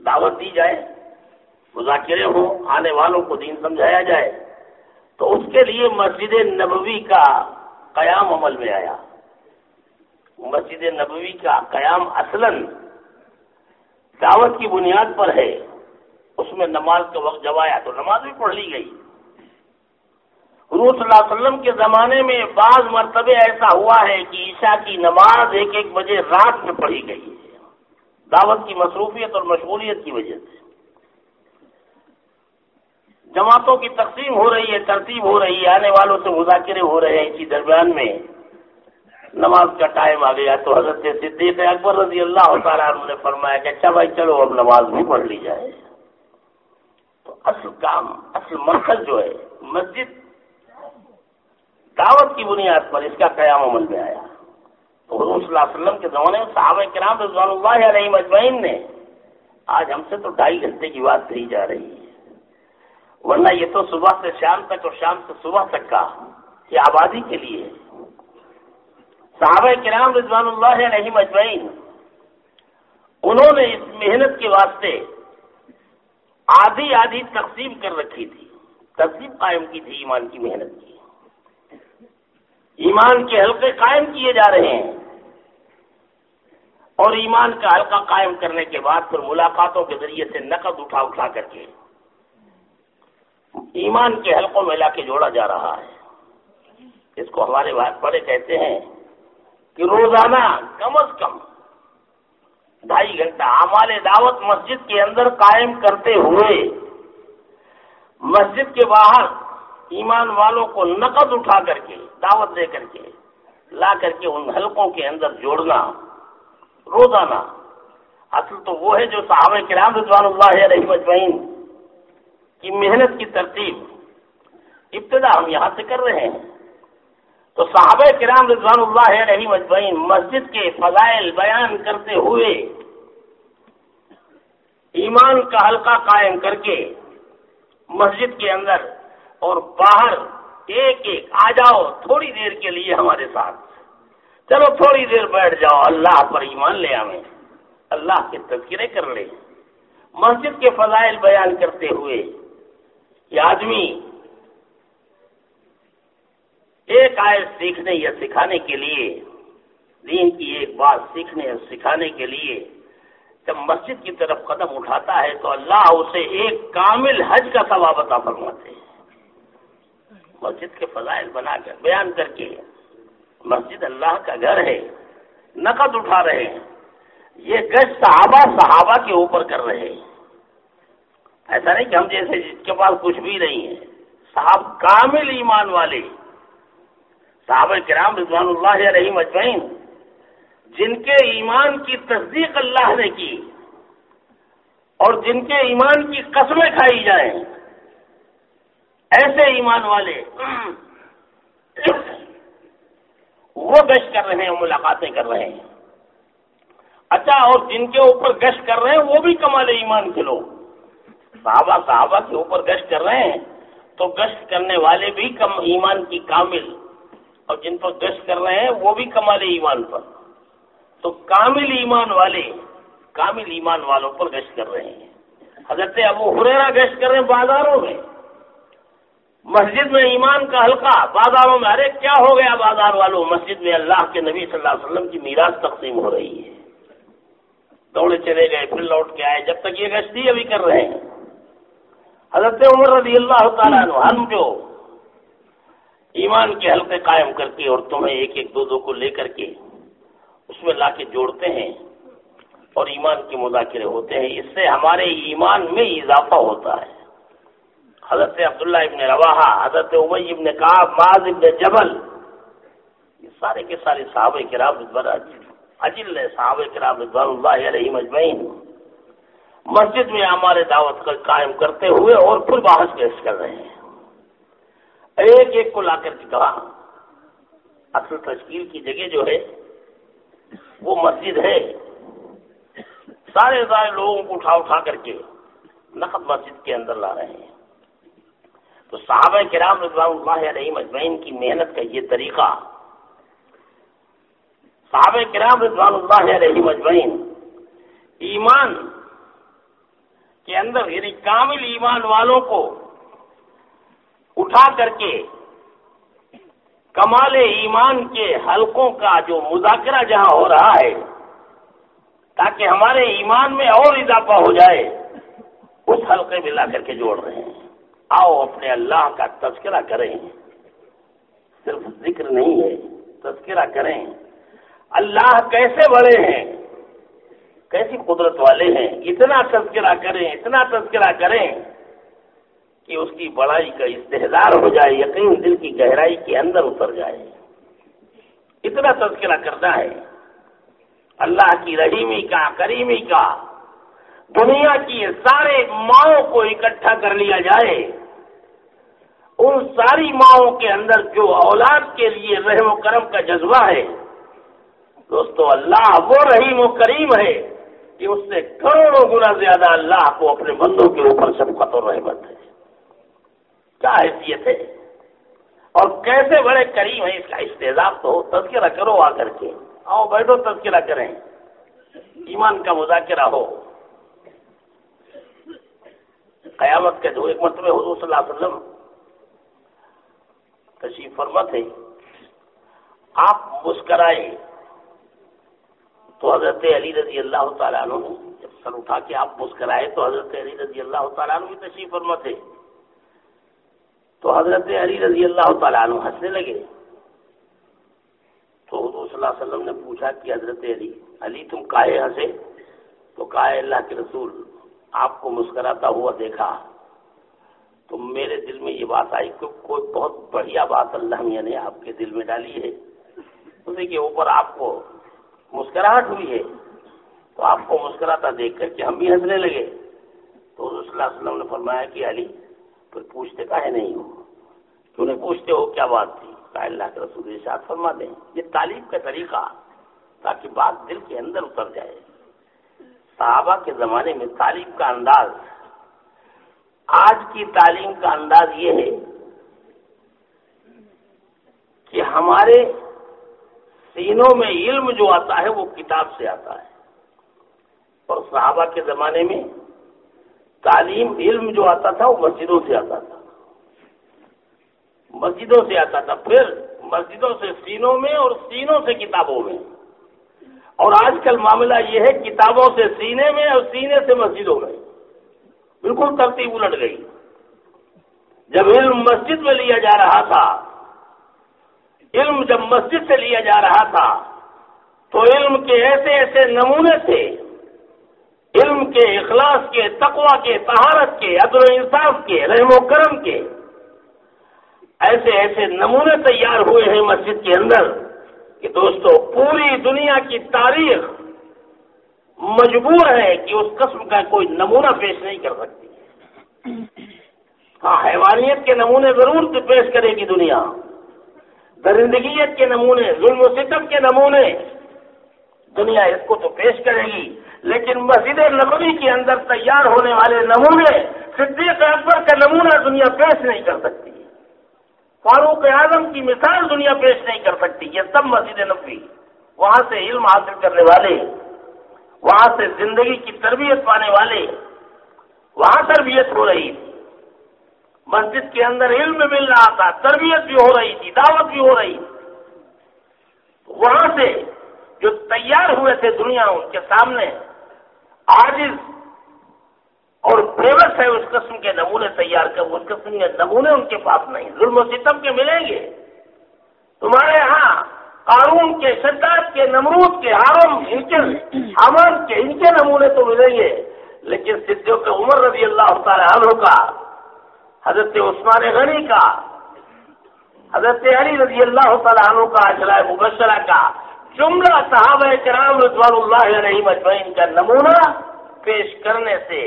دعوت دی جائے، مذاکرے ہوں، آنے والوں کو دین سمجھایا جائے۔ تو اس کے لیے مسجد نبوی کا قیام عمل میں آیا۔ مسجد نبوی کا قیام اصلا دعوت کی بنیاد پر ہے، اس میں نماز کا وقت جب آیا تو نماز بھی پڑھ لی گئی۔ حضور صلی اللہ علیہ وسلم کے زمانے میں بعض مرتبے ایسا ہوا ہے کہ عشاء کی نماز ایک ایک بجے رات میں پڑھی گئی ہے۔ دعوت کی مصروفیت اور مشغولیت کی وجہ سے۔ جماعتوں کی تقسیم ہو رہی ہے، ترتیب ہو رہی ہے، آنے والوں سے مذاکرے ہو رہے ہیں۔ اسی درمیان میں نماز کا ٹائم آ گیا تو حضرت صدیق اکبر رضی اللہ تعالیٰ عنہ نے فرمایا کہ اچھا بھائی، چلو، اب نماز بھی پڑھ لی جائے۔ تو اصل کام، اصل مرکز جو ہے، مسجد دعوت کی بنیاد پر اس کا قیام عمل میں آیا۔ تو حضور صلی اللہ علیہ وسلم کے زمانے میں صحابہ کرام رضوان اللہ علیہ مجمعین نے آج ہم سے تو ڈھائی گھنٹے کی بات کہی جا رہی ہے۔ ورنہ یہ تو صبح سے شام تک اور شام سے صبح تک کا یہ آبادی کے لیے صحابہ کرام رضوان اللہ علیہ مجمعین انہوں نے اس محنت کے واسطے آدھی آدھی تقسیم کر رکھی تھی۔ تقسیم قائم کی تھی، ایمان کی محنت کی۔ ایمان کے حلقے قائم کیے جا رہے ہیں۔ اور ایمان کا حلقہ قائم کرنے کے بعد پھر ملاقاتوں کے ذریعے سے نقد اٹھا اٹھا کر کے ایمان کے حلقوں میں لا کے جوڑا جا رہا ہے۔ اس کو ہمارے بڑے کہتے ہیں کہ روزانہ کم از کم ڈھائی گھنٹہ ہمارے دعوت مسجد کے اندر قائم کرتے ہوئے مسجد کے باہر ایمان والوں کو نقد اٹھا کر کے دعوت دے کر کے لا کر کے ان حلقوں کے اندر جوڑنا روزانہ اصل تو وہ ہے جو صحابہ کرام رضوان اللہ علیہ مجمعین کی محنت کی ترتیب ابتدا ہم یہاں سے کر رہے ہیں۔ تو صحابہ کرام رضوان اللہ علیہ مجمعین مسجد کے فضائل بیان کرتے ہوئے ایمان کا حلقہ قائم کر کے مسجد کے اندر اور باہر ایک ایک آ جاؤ، تھوڑی دیر کے لیے ہمارے ساتھ۔ چلو تھوڑی دیر بیٹھ جاؤ، اللہ پر ایمان لے آئیں اللہ کے تذکرے کر لے۔ مسجد کے فضائل بیان کرتے ہوئے یہ آدمی ایک آئے سیکھنے یا سکھانے کے لیے، دین کی ایک بات سیکھنے اور سکھانے کے لیے جب مسجد کی طرف قدم اٹھاتا ہے تو اللہ اسے ایک کامل حج کا ثواب عطا فرماتے ہیں۔ مسجد کے فضائل بنا کر، بیان کر کے، مسجد اللہ کا گھر ہے، نقد اٹھا رہے ہیں۔ یہ گشت صحابہ صحابہ کے اوپر کر رہے ہیں۔ ایسا نہیں کہ ہم جیسے جس کے پاس کچھ بھی نہیں ہے صاحب کامل ایمان والے۔ صحابہ کرام رضوان اللہ علیہ مجمعین جن کے ایمان کی تصدیق اللہ نے کی اور جن کے ایمان کی قسمیں کھائی جائیں، ایسے ایمان والے وہ گشت کر رہے ہیں ملاقاتیں کر رہے ہیں۔ اچھا اور جن کے اوپر گشت کر رہے ہیں، وہ بھی کمال ایمان کے لوگ۔ صحابہ صحابہ کے اوپر گشت کر رہے ہیں، تو گشت کرنے والے بھی کم ایمان کی کامل اور جن پر گشت کر رہے ہیں، وہ بھی کمال ایمان پر۔ تو کامل ایمان والے، کامل ایمان والوں پر گشت کر رہے ہیں۔ حضرت ابو ہریرا گشت کر رہے ہیں بازاروں میں۔ مسجد میں ایمان کا حلقہ، بازاروں میں۔ ارے، کیا ہو گیا بازار والوں؟ مسجد میں اللہ کے نبی صلی اللہ علیہ وسلم کی میراث تقسیم ہو رہی ہے۔ دوڑے چلے گئے، پھر لوٹ کے آئے۔ جب تک یہ گشتی ابھی کر رہے ہیں۔ حضرت عمر رضی اللہ تعالیٰ عنہ، ہم جو ایمان کے حلقے قائم کر کے اور تمہیں ایک ایک دو دو کو لے کر کے اس میں لا کے جوڑتے ہیں اور ایمان کے مذاکرے ہوتے ہیں۔ اس سے ہمارے ایمان میں اضافہ ہوتا ہے۔ حضرت عبداللہ ابن رواحہ، حضرت عبی ابن کعب، معاذ ابن جبل، یہ سارے کے سارے صحابہ کرام اجل صحابہ کرام رضوان اللہ علیہ مجمعین مسجد میں ہمارے دعوت کا قائم کرتے ہوئے اور پھر بحث پیش کر رہے ہیں۔ ایک ایک کو لا کر کے کہا اصل تشکیل کی جگہ جو ہے، وہ مسجد ہے۔ سارے سارے لوگوں کو اٹھا اٹھا کر کے نقد مسجد کے اندر لا رہے ہیں۔ تو صحابہ کرام رضوان اللہ علیہ مجمعین کی محنت کا یہ طریقہ، صحابہ کرام رضوان اللہ علیہ مجمعین ایمان کے اندر یعنی کامل ایمان والوں کو اٹھا کر کے کمال ایمان کے حلقوں کا جو مذاکرہ جہاں ہو رہا ہے، تاکہ ہمارے ایمان میں اور اضافہ ہو جائے، اس حلقے میں لا کر کے جوڑ رہے ہیں۔ آؤ اپنے اللہ کا تذکرہ کریں۔ صرف ذکر نہیں ہے، تذکرہ کریں۔ اللہ کیسے بڑے ہیں؟ کیسی قدرت والے ہیں؟ اتنا تذکرہ کریں، اتنا تذکرہ کریں۔ کہ اس کی بڑائی کا استحدار ہو جائے، یقین دل کی گہرائی کے اندر اتر جائے۔ اتنا تذکرہ کرنا ہے۔ اللہ کی رحیمی کا، کریمی کا، دنیا کی سارے ماؤں کو اکٹھا کر لیا جائے۔ ان ساری ماؤں کے اندر جو اولاد کے لیے رحم و کرم کا جذبہ ہے، دوستو، اللہ وہ رحیم و کریم ہے کہ اس سے کروڑوں گنا زیادہ اللہ کو اپنے بندوں کے اوپر سب اور رحمت ہے۔ کیا حیثیت ہے؟ اور کیسے بڑے کریم ہیں اس کا استحصاب تو تذکرہ کرو آ کر کے۔ آؤ بیٹھو، تذکرہ کریں۔ ایمان کا مذاکرہ ہو۔ قیامت کے جو ایک مرتبہ حضور صلی اللہ علیہ وسلم تشریف فرما تھے آپ مسکرائے۔ تو حضرت علی رضی اللہ تعالیٰ عنہ جب سر اٹھا کے آپ مسکرائے تو حضرت علی رضی اللہ تعالیٰ عنہ بھی تشریف فرما تھے تو حضرت علی رضی اللہ تعالیٰ عنہ ہنسنے لگے۔ تو حضور صلی اللہ علیہ وسلم نے پوچھا کہ حضرت علی علی تم کائے ہنسے؟ تو کہا اللہ کے رسول، آپ کو مسکراتا ہوا دیکھا۔ تو میرے دل میں یہ بات آئی کہ کوئی بہت بڑھیا بات اللہ میاں نے آپ کے دل میں ڈالی ہے۔ اسی کے اوپر آپ کو مسکراہٹ ہوئی ہے۔ تو آپ کو مسکراتا دیکھ کر کے ہم بھی ہنسنے لگے۔ تو صلی اللہ علیہ وسلم نے فرمایا کہ علی پھر پوچھتے کاہے نہیں ہو؟ کیوں نہیں پوچھتے ہو کیا بات تھی؟ کہا اللہ کے رسول ارشاد فرما دیں، یہ تعلیم کا طریقہ تاکہ بات دل کے اندر اتر جائے۔ صحابہ کے زمانے میں تعلیم کا انداز، آج کی تعلیم کا انداز یہ ہے کہ ہمارے سینوں میں علم جو آتا ہے وہ کتاب سے آتا ہے۔ اور صحابہ کے زمانے میں تعلیم علم جو آتا تھا وہ مسجدوں سے آتا تھا۔ مسجدوں سے آتا تھا۔ پھر مسجدوں سے سینوں میں اور سینوں سے کتابوں میں۔ اور آج کل معاملہ یہ ہے، کتابوں سے سینے میں اور سینے سے مسجدوں میں۔ بالکل ترتیب الٹ گئی۔ جب علم مسجد میں لیا جا رہا تھا، علم جب مسجد سے لیا جا رہا تھا، تو علم کے ایسے ایسے نمونے تھے علم کے، اخلاص کے تقوا کے تہارت کے، عدل و انصاف کے، رحم و کرم کے۔ ایسے ایسے نمونے تیار ہوئے ہیں مسجد کے اندر کہ دوستو، پوری دنیا کی تاریخ مجبور ہے کہ اس قسم کا کوئی نمونہ پیش نہیں کر سکتی۔ ہاں حیوانیت کے نمونے ضرور پیش کرے گی دنیا۔ درندگیت کے نمونے، ظلم و ستم کے نمونے، دنیا اس کو تو پیش کرے گی۔ لیکن مسجد نبوی کے اندر تیار ہونے والے نمونے صدیق اکبر کا نمونہ دنیا پیش نہیں کر سکتی۔ فاروق اعظم کی مثال دنیا پیش نہیں کر سکتی، یہ سب مسجد نبوی۔ وہاں سے علم حاصل کرنے والے، وہاں سے زندگی کی تربیت پانے والے، وہاں تربیت ہو رہی تھی۔ مسجد کے اندر علم مل رہا تھا، تربیت بھی ہو رہی تھی، دعوت بھی ہو رہی تھی۔ وہاں سے جو تیار ہوئے تھے دنیا ان کے سامنے آج اور فیوس ہے اس قسم کے نمونے تیار کر اس قسم کے نمونے ان کے پاس نہیں، ظلم و ستم کے ملیں گے۔ تمہارے یہاں قانون کے شدت کے، نمرود کے حرم ان کے حمل کے، ان کے نمونے تو ملیں گے۔ لیکن صدیوں کے عمر رضی اللہ تعالی عنہ کا، حضرت عثمان غنی کا، حضرت علی رضی اللہ تعالیٰ عنہ کا، اجلاء مبشرہ کا جملہ صحابہ کرام رضوان اللہ علیہ مجمعین کا نمونہ پیش کرنے سے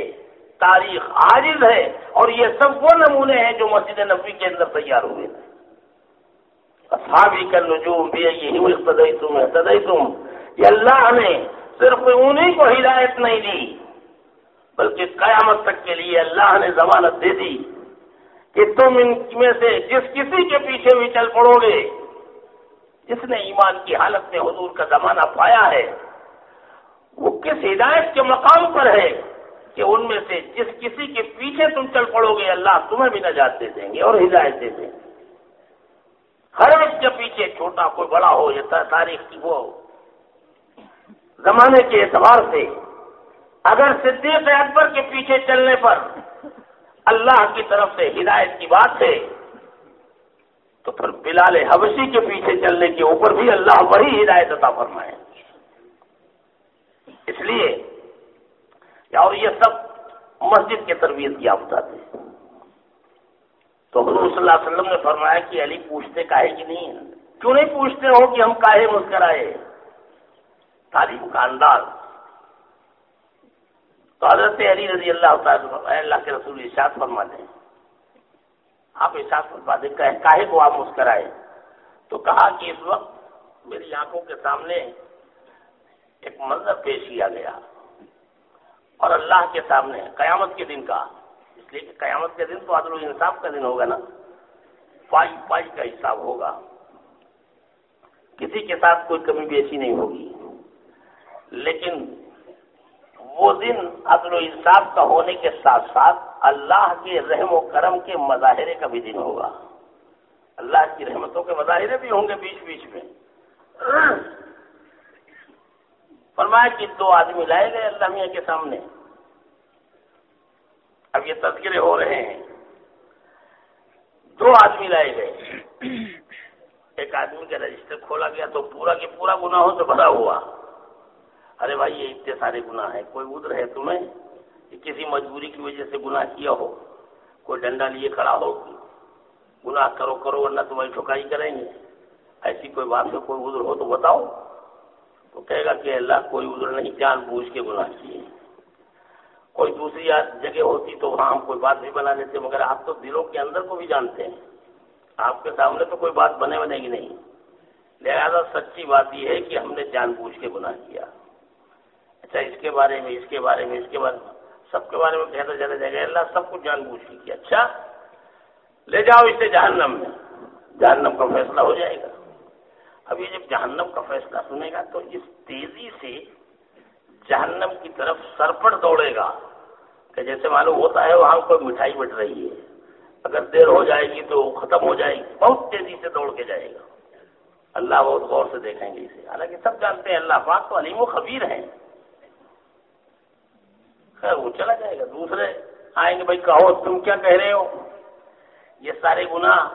تاریخ عاجز ہے اور یہ سب وہ نمونے ہیں جو مسجد نبوی کے اندر تیار ہوئے تھے اصحابی کا نجوم بھی یہی تدئی تم ہے تم یہ اللہ نے صرف انہیں کو ہدایت نہیں دی، بلکہ قیامت تک کے لیے اللہ نے ضمانت دے دی کہ تم ان میں سے جس کسی کے پیچھے بھی چل پڑو گے جس نے ایمان کی حالت میں حضور کا زمانہ پایا ہے، وہ کس ہدایت کے مقام پر ہے کہ ان میں سے جس کسی کے پیچھے تم چل پڑو گے، اللہ تمہیں بھی نجات دے دیں گے اور ہدایت دے دیں گے۔ ہر ایک کے پیچھے چھوٹا کوئی بڑا ہو یا تاریخ کی وہ زمانے کے اعتبار سے اگر صدیق اکبر کے پیچھے چلنے پر اللہ کی طرف سے ہدایت کی بات ہے تو پھر بلال حبشی کے پیچھے چلنے کے اوپر بھی اللہ وہی ہدایت عطا فرمائے۔ اس لیے اور یہ سب مسجد کے تربیت کی آفتا تھے تو حضور صلی اللہ علیہ وسلم نے فرمایا کہ علی پوچھتے کاہے کہ نہیں؟ کیوں نہیں پوچھتے ہو کہ ہم کاہے مسکرائے؟ تعلیم کا انداز۔ تو حضرت علی رضی اللہ تعالیٰ اللہ کے رسول ارشاد فرما دیں۔ آپ ارشاد فرما دیں کاہے کو آپ مسکرائے؟ تو کہا کہ اس وقت میری آنکھوں کے سامنے ایک منظر پیش کیا گیا۔ اور اللہ کے سامنے، قیامت کے دن کا۔ اس لیے کہ قیامت کے دن تو عدل و انصاف کا دن ہوگا نا۔ پائی پائی کا حساب ہوگا۔ کسی کے ساتھ کوئی کمی بیچی نہیں ہوگی۔ لیکن وہ دن عدل و انصاف کا ہونے کے ساتھ ساتھ اللہ کے رحم و کرم کے مظاہرے کا بھی دن ہوگا۔ اللہ کی رحمتوں کے مظاہرے بھی ہوں گے بیچ بیچ میں۔ فرمایا کہ دو آدمی لائے گئے اللہ میاں کے سامنے۔ اب یہ تذکرے ہو رہے ہیں۔ دو آدمی لائے گئے۔ ایک آدمی کا رجسٹر کھولا گیا تو پورا کے پورا گناہوں سے بھرا ہوا۔ ارے بھائی، یہ اتنے سارے گناہ ہیں۔ کوئی ادھر ہے تمہیں کہ کسی مجبوری کی وجہ سے گناہ کیا ہو؟ کوئی ڈنڈا لیے کھڑا ہو؟ گناہ کرو کرو، ورنہ تمہاری ٹھکائی کریں گے۔ ایسی کوئی بات میں کوئی ادھر ہو تو بتاؤ۔ تو کہے گا کہ اللہ، کوئی ادھر نہیں، جان بوجھ کے گناہ کیے۔ کوئی دوسری جگہ ہوتی تو وہاں ہم کوئی بات بھی بنا لیتے، مگر آپ تو دلوں کے اندر کو بھی جانتے ہیں۔ آپ کے سامنے تو کوئی بات بنے بنے گی نہیں۔ لہذا سچی بات یہ ہے کہ ہم نے جان بوجھ کے گناہ کیا۔ اچھا اس کے بارے میں، اس کے بارے میں، اس کے بارے میں۔ سب کے بارے میں کہتا چلا جائے گا اللہ سب کچھ جان بوجھ کے کیا۔ اچھا لے جاؤ اسے جہنم میں۔ جہنم کا فیصلہ ہو جائے گا۔ اب یہ جب جہنم کا فیصلہ سنے گا تو اس تیزی سے جہنم کی طرف سرپٹ دوڑے گا کہ جیسے معلوم ہوتا ہے وہاں کوئی مٹھائی بٹ رہی ہے۔ اگر دیر ہو جائے گی تو ختم ہو جائے گی۔ بہت تیزی سے دوڑ کے جائے گا۔ اللہ بہت غور سے دیکھیں گے اسے۔ حالانکہ سب جانتے ہیں اللہ پاک تو علیم و خبیر ہیں۔ خیر، وہ چلا جائے گا۔ دوسرے آئیں گے، بھائی کہو، تم کیا کہہ رہے ہو؟ یہ سارے گناہ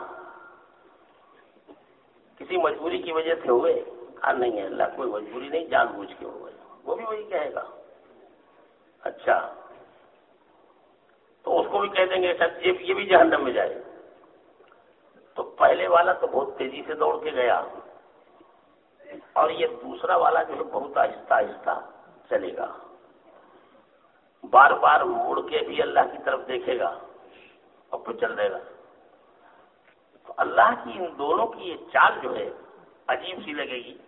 کسی مجبوری کی وجہ سے ہوئے۔ کہا، نہیں ہے اللہ، کوئی مجبوری نہیں، جان بوجھ کے ہوئے وہ بھی وہی کہے گا۔ اچھا۔ تو اس کو بھی کہہ دیں گے اچھا یہ بھی جہنم میں جائے۔ تو پہلے والا تو بہت تیزی سے دوڑ کے گیا۔ اور یہ دوسرا والا جو ہے، بہت آہستہ آہستہ چلے گا۔ بار بار مڑ کے بھی اللہ کی طرف دیکھے گا اور پھر چل رہے گا۔ تو اللہ کی ان دونوں کی یہ چال جو ہے، عجیب سی لگے گی۔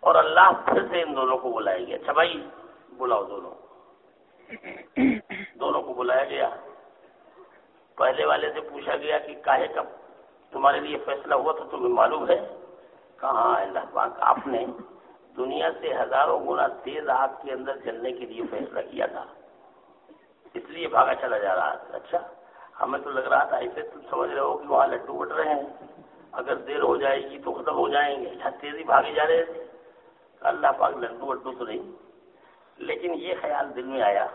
اور اللہ پھر سے ان دونوں کو بلائے گی۔ اچھا بھائی، بلاؤ دونوں۔ دونوں کو بلایا گیا۔ پہلے والے سے پوچھا گیا کہ کاہے کب تمہارے لیے فیصلہ ہوا تو تمہیں معلوم ہے؟ کہاں اللہ پاک؟ آپ نے دنیا سے ہزاروں گنا تیز آگ کے اندر چلنے کے لیے فیصلہ کیا تھا۔ اس لیے بھاگا چلا جا رہا تھا۔ اچھا ہمیں تو لگ رہا تھا ایسے تم سمجھ رہے ہو کہ وہاں لڈو بٹ رہے ہیں۔ اگر دیر ہو جائے گی تو ختم ہو جائیں گے۔ اچھا تیزی بھاگے جا رہے تھے۔ اللہ پاک لڈو وڈو تو نہیں۔ لیکن یہ خیال دل میں آیا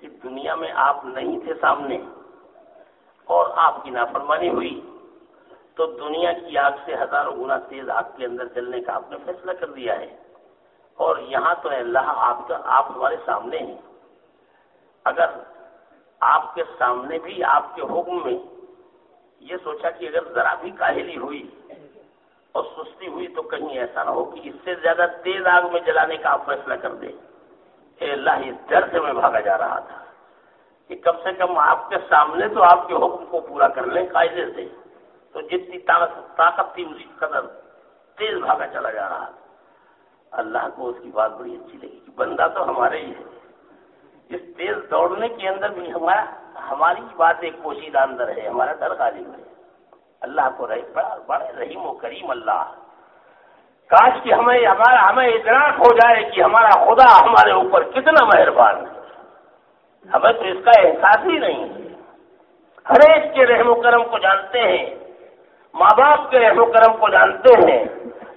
کہ دنیا میں آپ نہیں تھے سامنے اور آپ کی نافرمانی ہوئی۔ تو دنیا کی آگ سے ہزاروں گنا تیز آگ کے اندر چلنے کا آپ نے فیصلہ کر دیا ہے۔ اور یہاں تو اللہ آپ کا، آپ ہمارے سامنے ہیں۔ اگر آپ کے سامنے بھی آپ کے حکم میں یہ سوچا کہ اگر ذرا بھی کاہلی ہوئی اور سستی ہوئی تو کہیں ایسا نہ ہو کہ اس سے زیادہ تیز آگ میں جلانے کا آپ فیصلہ کر دیں۔ اے اللہ، اس ڈر سے میں بھاگا جا رہا تھا کہ کم سے کم آپ کے سامنے تو آپ کے حکم کو پورا کر لیں، قاعدے سے۔ تو جتنی طاقت تھی اسی قدر تیز بھاگا چلا جا رہا تھا۔ اللہ کو اس کی بات بڑی اچھی لگی کہ بندہ تو ہمارے ہی ہے۔ اس تیز دوڑنے کے اندر بھی ہمارا ہماری بات ایک پوشیدہ اندر ہے، ہمارا در غالب ہے۔ اللہ کو رہی بڑا بڑے رحیم و کریم اللہ۔ کاش کہ ہمیں ہمارا ہمیں ادراک ہو جائے کہ ہمارا خدا ہمارے اوپر کتنا مہربان ہے۔ ہمیں تو اس کا احساس ہی نہیں ہر ایک کے رحم و کرم کو جانتے ہیں۔ ماں باپ کے رحم و کرم کو جانتے ہیں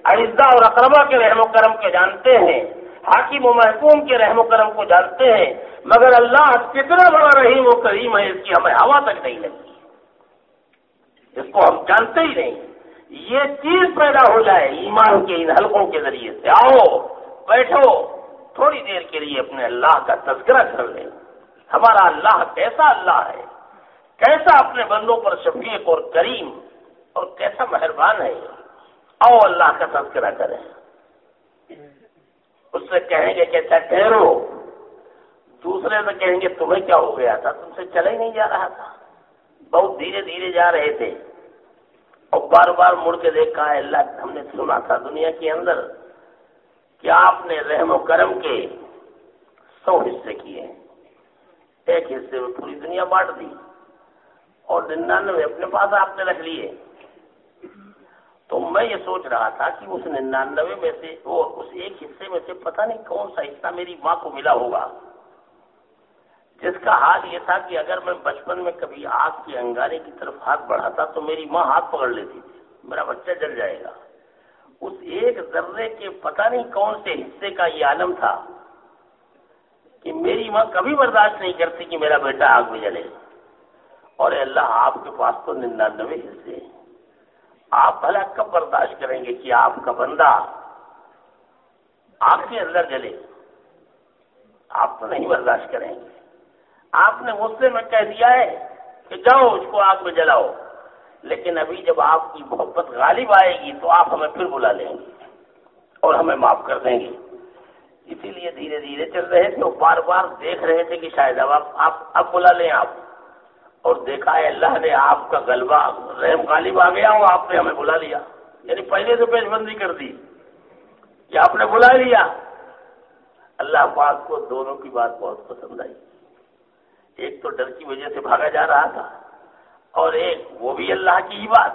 اعزا اور اقربا کے رحم و کرم کو جانتے ہیں، حاکم و محکوم کے رحم و کرم کو جانتے ہیں، مگر اللہ کتنا بڑا رحیم و کریم ہے، اس کی ہمیں ہوا تک نہیں لگتی۔ اس کو ہم جانتے ہی نہیں۔ یہ چیز پیدا ہو جائے ایمان کے ان حلقوں کے ذریعے سے۔ آؤ، بیٹھو، تھوڑی دیر کے لیے اپنے اللہ کا تذکرہ کر لیں۔ ہمارا اللہ کیسا اللہ ہے؟ کیسا اپنے بندوں پر شفیق اور کریم اور کیسا مہربان ہے او اللہ کا تذکرہ کریں۔ اس سے کہیں گے کہ اچھا ٹھہرو۔ دوسرے سے کہیں گے تمہیں کیا ہو گیا تھا؟ تم سے چلا ہی نہیں جا رہا تھا۔ بہت دھیرے دھیرے جا رہے تھے۔ اور بار بار مڑ کے دیکھا ہے، اللہ ہم نے سنا تھا دنیا کے اندر کہ آپ نے رحم و کرم کے سو حصے کیے۔ ایک حصے میں پوری دنیا بانٹ دی اور ننانوے اپنے پاس آپ نے رکھ لیے۔ تو میں یہ سوچ رہا تھا کہ اس ننانوے میں سے وہ اس ایک حصے میں سے پتہ نہیں کون سا حصہ میری ماں کو ملا ہوگا۔ جس کا حال یہ تھا کہ اگر میں بچپن میں کبھی آگ کے انگارے کی طرف ہاتھ بڑھاتا تو میری ماں ہاتھ پکڑ لیتی تھی۔ میرا بچہ جل جائے گا۔ اس ایک ذرے کے پتہ نہیں کون سے حصے کا یہ عالم تھا کہ میری ماں کبھی برداشت نہیں کرتی کہ میرا بیٹا آگ میں جلے۔ اور اللہ، آپ کے پاس تو ننانوے حصے ہیں۔ آپ بھلا کب برداشت کریں گے کہ آپ کا بندہ آپ کے اندر جلے؟ آپ تو نہیں برداشت کریں گے۔ آپ نے غصے میں کہہ دیا ہے کہ جاؤ، اس کو آگ میں جلاؤ۔ لیکن ابھی جب آپ کی محبت غالب آئے گی تو آپ ہمیں پھر بلا لیں گے اور ہمیں معاف کر دیں گے۔ اسی لیے دھیرے دھیرے چل رہے تھے وہ بار بار دیکھ رہے تھے کہ شاید اب آپ، اب بلا لیں آپ۔ اور دیکھا ہے اللہ نے آپ کا غلبہ، رحم غالب آ گیا اور آپ نے ہمیں بلا لیا۔ یعنی پہلے سے پیش بندی کر دی۔ کہ آپ نے بلا لیا۔ اللہ پاک کو دونوں کی بات بہت پسند آئی۔ ایک تو ڈر کی وجہ سے بھاگا جا رہا تھا، اور ایک وہ بھی اللہ کی ہی بات،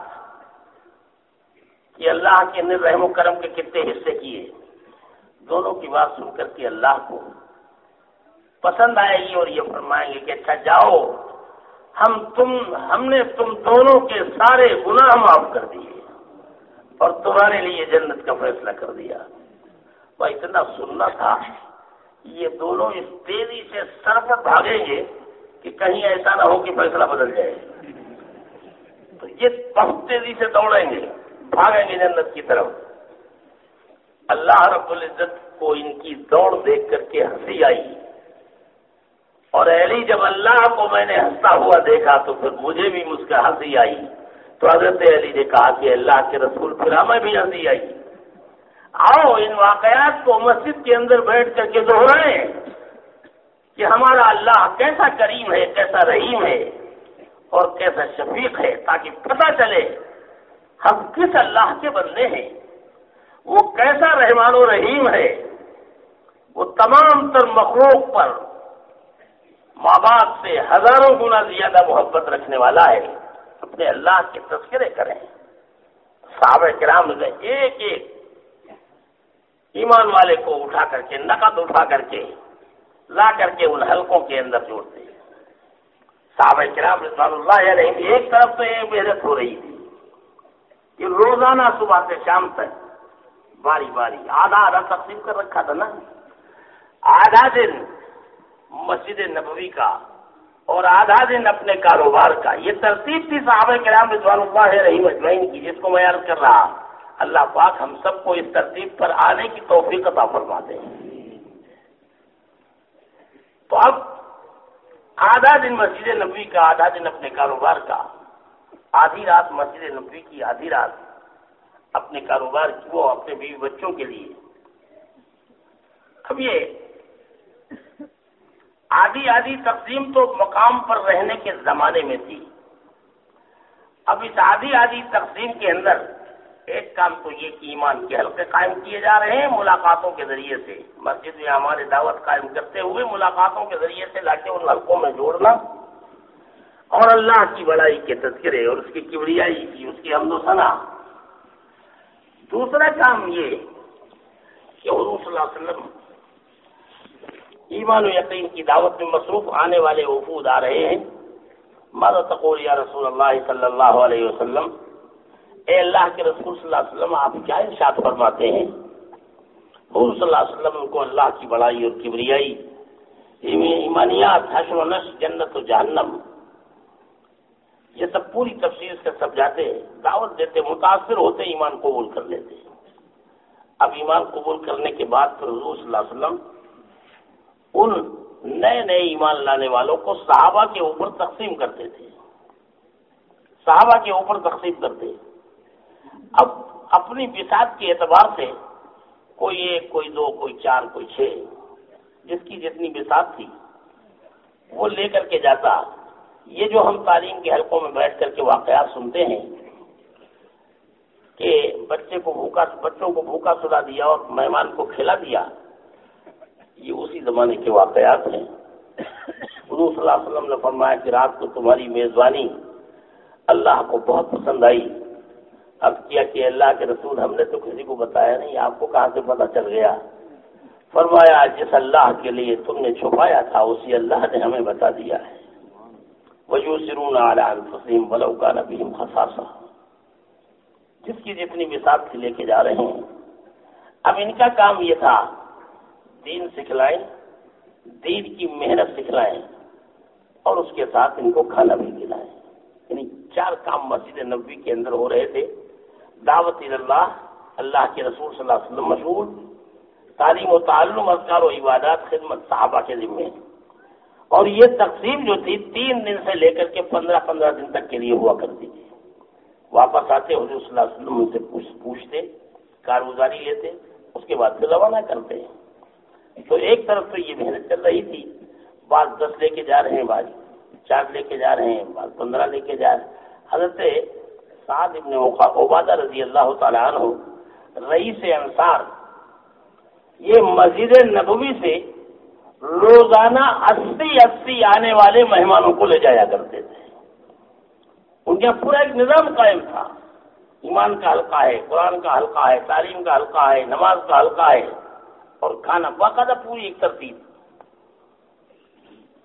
کہ اللہ کے اندر رحم و کرم کے کتنے حصے کیے۔ دونوں کی بات سن کر کے اللہ کو پسند آئے گی اور یہ فرمائیں گے کہ اچھا جاؤ۔ ہم تم، ہم نے تم دونوں کے سارے گناہ معاف کر دیے اور تمہارے لیے جنت کا فیصلہ کر دیا۔ وہ اتنا سننا تھا۔ یہ دونوں اس تیزی سے سر پر بھاگیں گے کہ کہیں ایسا نہ ہو کہ فیصلہ بدل جائے۔ تو یہ بہت تیزی سے دوڑیں گے، بھاگیں گے جنت کی طرف۔ اللہ رب العزت کو ان کی دوڑ دیکھ کر کے ہنسی آئی۔ اور علی جب اللہ کو میں نے ہنستا ہوا دیکھا تو پھر مجھے بھی مسکا ہنسی آئی۔ تو حضرت علی نے کہا کہ اللہ کے رسول پھر ہمیں بھی ہنسی آئی۔ آؤ ان واقعات کو مسجد کے اندر بیٹھ کر کے دوہرائیں کہ ہمارا اللہ کیسا کریم ہے، کیسا رحیم ہے اور کیسا شفیق ہے تاکہ پتہ چلے ہم کس اللہ کے بندے ہیں۔ وہ کیسا رحمان و رحیم ہے۔ وہ تمام تر مخلوق پر ماں باپ سے ہزاروں گنا زیادہ محبت رکھنے والا ہے، اپنے اللہ کے تذکرے کریں۔ صحابہ کرام نے ایک ایک ایمان والے کو اٹھا کر کے، نقد اٹھا کر کے لا کر کے ان حلقوں کے اندر جوڑتے صحابہ کرام رضوان اللہ علیہ ایک طرف تو یہ محنت ہو رہی تھی کہ روزانہ صبح سے شام تک باری باری آدھا آدھا تقسیم کر رکھا تھا نا۔ آدھا دن مسجد نبوی کا اور آدھا دن اپنے کاروبار کا۔ یہ ترتیب تھی صحابہ کرام رضوان اللہ رہی مجمعین کی، جس کو میں عرض کر رہا اللہ پاک ہم سب کو اس ترتیب پر آنے کی توفیق عطا فرما دے تو اب آدھا دن مسجد نبوی کا، آدھا دن اپنے کاروبار کا۔ آدھی رات مسجد نبوی کی، آدھی رات اپنے کاروبار کی وہ اپنے بیوی بچوں کے لیے۔ اب یہ آدھی آدھی تقسیم تو مقام پر رہنے کے زمانے میں تھی۔ اب اس آدھی آدھی تقسیم کے اندر ایک کام تو یہ کہ ایمان کے حلقے قائم کیے جا رہے ہیں ملاقاتوں کے ذریعے سے۔ مسجد میں ہمارے دعوت قائم کرتے ہوئے ملاقاتوں کے ذریعے سے لا کے ان حلقوں میں جوڑنا۔ اور اللہ کی بڑائی کے تذکرے اور اس کی کبریائی کی، اس کی حمد و ثنا۔ دوسرا کام یہ کہ حضور صلی اللہ علیہ وسلم ایمان و یقین کی دعوت میں مصروف آنے والے وفود آ رہے ہیں۔ ماذا تقول یا رسول اللہ صلی اللہ علیہ وسلم؟ اے اللہ کے رسول صلی اللہ علیہ وسلم، آپ کیا ارشاد فرماتے ہیں؟ حضور صلی اللہ علیہ وسلم کو اللہ کی بڑائی اور کبریائی، ایمانیات، حشر و نش جنت و جہنم، یہ سب پوری تفصیل سے سب جاتے دعوت دیتے، متاثر ہوتے، ایمان قبول کر لیتے۔ اب ایمان قبول کرنے کے بعد پھر حضور صلی اللہ علیہ وسلم ان نئے نئے ایمان لانے والوں کو صحابہ کے اوپر تقسیم کرتے تھے۔ صحابہ کے اوپر تقسیم کرتے۔ اب اپنی بساط کے اعتبار سے کوئی ایک، کوئی دو، کوئی چار، کوئی چھ، جس کی جتنی بساط تھی، وہ لے کر کے جاتا۔ یہ جو ہم تعلیم کے حلقوں میں بیٹھ کر کے واقعات سنتے ہیں کہ بچے کو بھوکا، بچوں کو بھوکا سلا دیا اور مہمان کو کھلا دیا یہ اسی زمانے کے واقعات ہیں۔ حضور صلی اللہ علیہ وسلم نے فرمایا کہ رات کو تمہاری میزبانی اللہ کو بہت پسند آئی۔ اب کیا کہ اللہ کے رسول ہم نے تو کسی کو بتایا نہیں، آپ کو کہاں سے پتہ چل گیا؟ فرمایا، جس اللہ کے لیے تم نے چھپایا تھا، اسی اللہ نے ہمیں بتا دیا ہے۔ وجو سرون فسیم ولو کا نبیم خساسا جس کی جتنی مثال سے لے کے جا رہے ہیں۔ اب ان کا کام یہ تھا دین سکھلائیں، دین کی محنت سکھلائیں اور اس کے ساتھ ان کو کھانا بھی کھلائے یعنی چار کام مسجد نبوی کے اندر ہو رہے تھے۔ دعوت اللہ اللہ کے رسول صلی اللہ علیہ وسلم مشہور۔ تعلیم و تعلم، اذکار و عبادات، خدمت صحابہ کے ذمے۔ اور یہ تقسیم جو تھی، تین دن سے لے کر کے پندرہ پندرہ دن تک کے لیے ہوا کرتی۔ تھی واپس آتے، حضور صلی اللہ علیہ وسلم ان سے پوچھتے کارگزاری لیتے، اس کے بعد پھر روانہ کرتے۔ تو ایک طرف تو یہ محنت چل رہی تھی، بعض دس لے کے جا رہے ہیں، بعض چار لے کے جا رہے ہیں، بعض پندرہ لے کے جا رہے ہیں۔ حضرت سعد ابن عبادہ رضی اللہ تعالیٰ عنہ، رئیس انصار، یہ مسجد نبوی سے روزانہ اسی اسی آنے والے مہمانوں کو لے جایا کرتے تھے۔ ان کا پورا ایک نظام قائم تھا۔ ایمان کا حلقہ ہے، قرآن کا حلقہ ہے، تعلیم کا حلقہ ہے، نماز کا حلقہ ہے۔ اور کھانا باقاعدہ پوری ایک ترتیب۔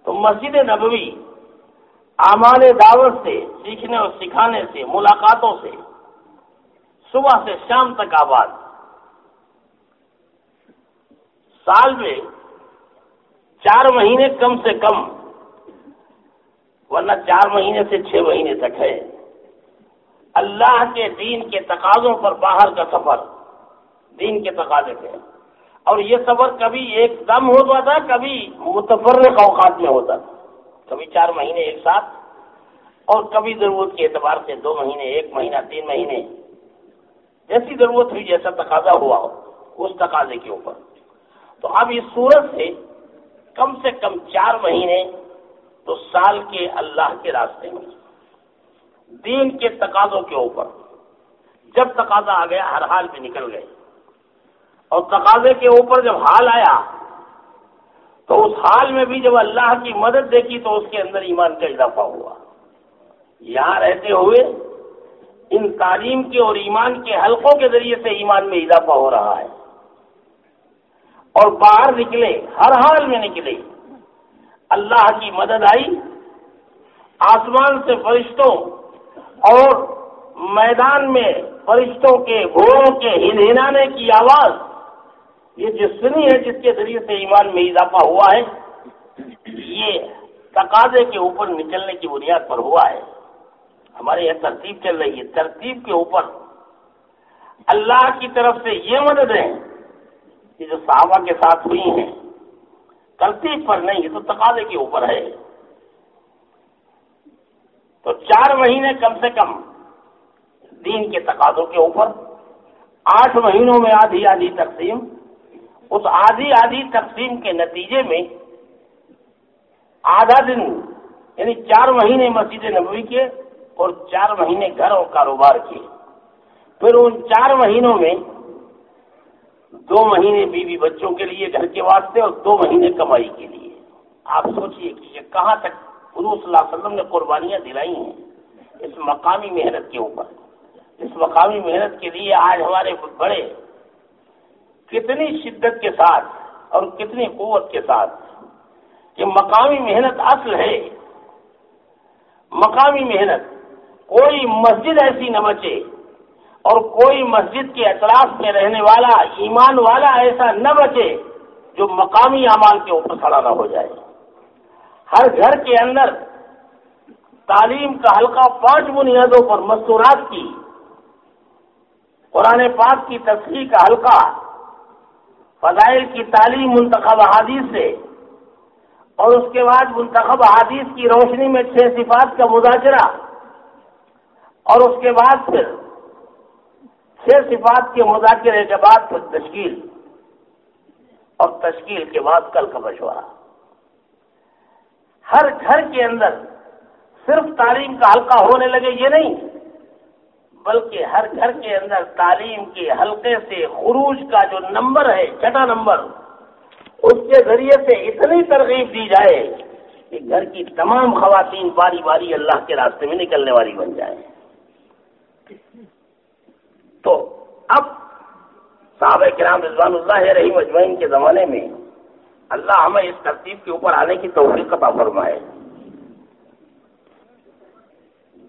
تو مسجد نبوی اعمال دعوت سے، سیکھنے اور سکھانے سے، ملاقاتوں سے صبح سے شام تک آباد۔ سال میں چار مہینے کم سے کم، ورنہ چار مہینے سے چھ مہینے تک ہے۔ اللہ کے دین کے تقاضوں پر باہر کا سفر، دین کے تقاضے تھے اور یہ سفر کبھی ایک دم ہوتا تھا، کبھی متفرق اوقات میں ہوتا تھا۔ کبھی چار مہینے ایک ساتھ اور کبھی ضرورت کے اعتبار سے دو مہینے، ایک مہینہ، تین مہینے۔ جیسی ضرورت ہوئی، جیسا تقاضا ہوا ہو، اس تقاضے کے اوپر۔ تو اب اس صورت سے کم سے کم چار مہینے تو سال کے اللہ کے راستے میں۔ دین کے تقاضوں کے اوپر۔ جب تقاضا آ گیا، ہر حال میں نکل گئے۔ اور تقاضے کے اوپر جب حال آیا، تو اس حال میں بھی جب اللہ کی مدد دیکھی، تو اس کے اندر ایمان کا اضافہ ہوا۔ یہاں رہتے ہوئے ان تعلیم کے اور ایمان کے حلقوں کے ذریعے سے ایمان میں اضافہ ہو رہا ہے۔ اور باہر نکلے، ہر حال میں نکلے۔ اللہ کی مدد آئی، آسمان سے فرشتوں اور میدان میں فرشتوں کے گھوڑوں کے ہلانے کی آواز یہ جو سنی ہے، جس کے ذریعے سے ایمان میں اضافہ ہوا ہے، یہ تقاضے کے اوپر نکلنے کی بنیاد پر ہوا ہے۔ ہمارے یہاں ترتیب چل رہی ہے۔ ترتیب کے اوپر اللہ کی طرف سے یہ مدد ہے کہ جو صحابہ کے ساتھ ہوئی ہیں، ترتیب پر نہیں، یہ تو تقاضے کے اوپر ہے۔ تو چار مہینے کم سے کم دین کے تقاضوں کے اوپر، آٹھ مہینوں میں آدھی آدھی تقسیم اس آدھی آدھی تقسیم کے نتیجے میں آدھا دن یعنی چار مہینے مسجد نبوی کے اور چار مہینے گھر اور کاروبار کے پھر ان چار مہینوں میں دو مہینے بیوی بچوں کے لیے گھر کے واسطے اور دو مہینے کمائی کے لیے۔ آپ سوچئے کہ یہ کہاں تک حضور صلی اللہ علیہ وسلم نے قربانیاں دلائی ہیں۔ اس مقامی محنت کے اوپر۔ اس مقامی محنت کے لیے آج ہمارے بڑے کتنی شدت کے ساتھ اور کتنی قوت کے ساتھ کہ مقامی محنت اصل ہے۔ مقامی محنت، کوئی مسجد ایسی نہ بچے اور کوئی مسجد کے اطراف میں رہنے والا، ایمان والا ایسا نہ بچے جو مقامی اعمال کے اوپر کھڑا نہ ہو جائے۔ ہر گھر کے اندر تعلیم کا حلقہ پانچ بنیادوں پر مستورات کی، قرآن پاک کی تصحیح کا حلقہ فضائل کی تعلیم منتخب حادیث سے اور اس کے بعد منتخب حادیث کی روشنی میں چھ صفات کا مذاکرہ اور اس کے بعد پھر چھ صفات کے مذاکرے کے بعد پھر تشکیل اور تشکیل کے بعد کل کا مشورہ۔ ہر گھر کے اندر صرف تعلیم کا حلقہ ہونے لگے یہ نہیں بلکہ ہر گھر کے اندر تعلیم کے حلقے سے خروج کا جو نمبر ہے، چھٹا نمبر، اس کے ذریعے سے اتنی ترغیب دی جائے کہ گھر کی تمام خواتین باری باری اللہ کے راستے میں نکلنے والی بن جائیں۔ تو اب صحابہ کرام رضوان اللہ رحیم اجمعین کے زمانے میں اللہ ہمیں اس ترتیب کے اوپر آنے کی توفیق عطا فرمائے۔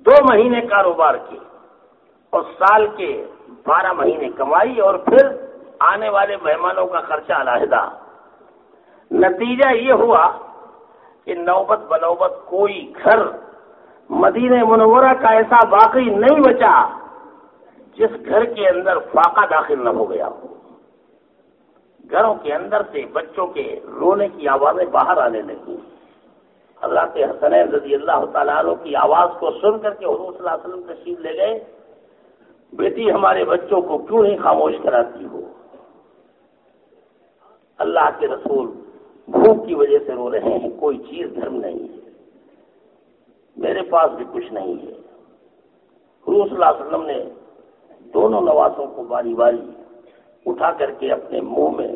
دو مہینے کاروبار کی اور سال کے بارہ مہینے کمائی اور پھر آنے والے مہمانوں کا خرچہ علیحدہ۔ نتیجہ یہ ہوا کہ نوبت بنوبت کوئی گھر مدینہ منورہ کا ایسا باقی نہیں بچا جس گھر کے اندر فاقہ داخل نہ ہو گیا ہو۔ گھروں کے اندر سے بچوں کے رونے کی آوازیں باہر آنے لگی حضرت حسن رضی اللہ تعالیٰ عنہ کی آواز کو سن کر کے حضور صلی اللہ علیہ وسلم تشریف لے گئے۔ بیٹی، ہمارے بچوں کو کیوں نہیں خاموش کراتی ہو؟ اللہ کے رسول بھوک کی وجہ سے رو رہے ہیں، کوئی چیز دھرم نہیں ہے۔ میرے پاس بھی کچھ نہیں ہے۔ حضور صلی اللہ علیہ وسلم نے دونوں نوازوں کو باری باری اٹھا کر کے اپنے منہ میں،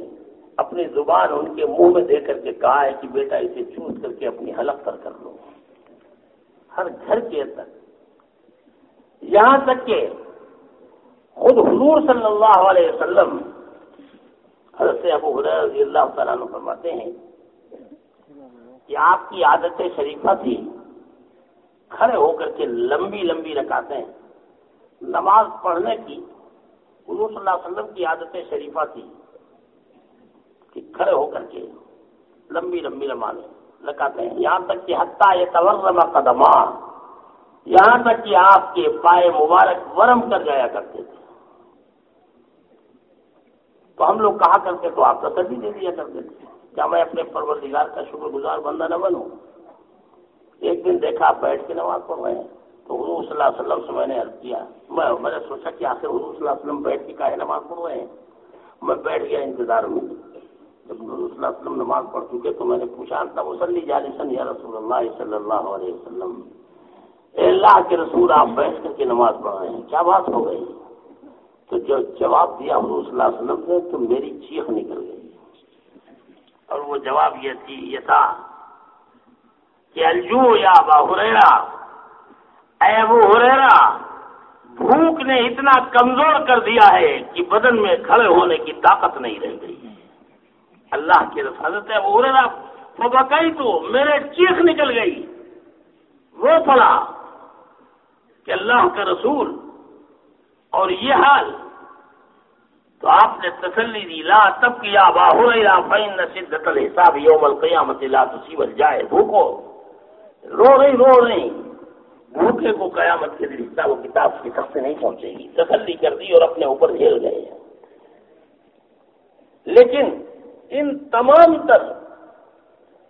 اپنی زبان ان کے منہ میں دے کر کے کہا ہے کہ بیٹا، اسے چوس کر کے اپنی حلق پر کر لو۔ ہر گھر کے اندر، یہاں تک کہ خود حضور صلی اللہ علیہ وسلم، حضرت ابو رضی اللہ تعالیٰ فرماتے ہیں کہ آپ کی عادت شریفہ تھی، کھڑے ہو کر کے لمبی لمبی رکھاتے ہیں نماز پڑھنے کی، حضور صلی اللہ علیہ وسلم کی عادت شریفہ تھی کہ کھڑے ہو کر کے لمبی لمبی نماز لگاتے ہیں یہاں تک کہ حتیٰ یہ تورما قدمہ یہاں تک کہ آپ کے پائے مبارک ورم کر جایا کرتے تھے۔ تو ہم لوگ کہا کرتے تو آپ تسلی دے دیا کرتے تھے کیا میں اپنے پروردگار کا شکر گزار بندہ نہ بنوں؟ ایک دن دیکھا آپ بیٹھ کے نماز پڑھ رہے ہیں، تو حضور صلی اللہ علیہ وسلم سے میں نے عرض کیا، میں میں نے سوچا کہ آخر حضور صلی اللہ علیہ وسلم بیٹھ کے کہا نماز پڑھ رہے ہیں۔ میں بیٹھ گیا انتظار میں۔ جب حضور صلی اللہ علیہ وسلم نماز پڑھ چکے تو میں نے پوچھا انتا مسلی جالسن یا رسول اللہ صلی اللہ علیہ وسلم؟ اے اللہ کے رسول، آپ بیٹھ کر کے نماز پڑھ رہے ہیں۔ کیا بات ہو گئی؟ تو جو جواب دیا حضور صلی اللہ علیہ وسلم نے، تو میری چیخ نکل گئی۔ اور وہ جواب یہ تھی، یہ تھا کہ الجو یا باہریرا اے وہ ہریرا بھوک نے اتنا کمزور کر دیا ہے کہ بدن میں کھڑے ہونے کی طاقت نہیں رہ گئی۔ اللہ کی رفاظت ہے وہ ہریرا وہ بکائی تو میرے چیخ نکل گئی۔ وہ پڑا کہ اللہ کا رسول، اور یہ حال تو آپ نے تسلی دی، لا تب کیا باہر فین شدت الحساب یوم القیامت لا تصیبت جائے بھوکو، رو رہی رو رہی. بھوکے کو قیامت کے دن حصہ وہ کتاب کی سخت سے نہیں پہنچے گی. تسلی کر دی اور اپنے اوپر جھیل گئے. لیکن ان تمام تر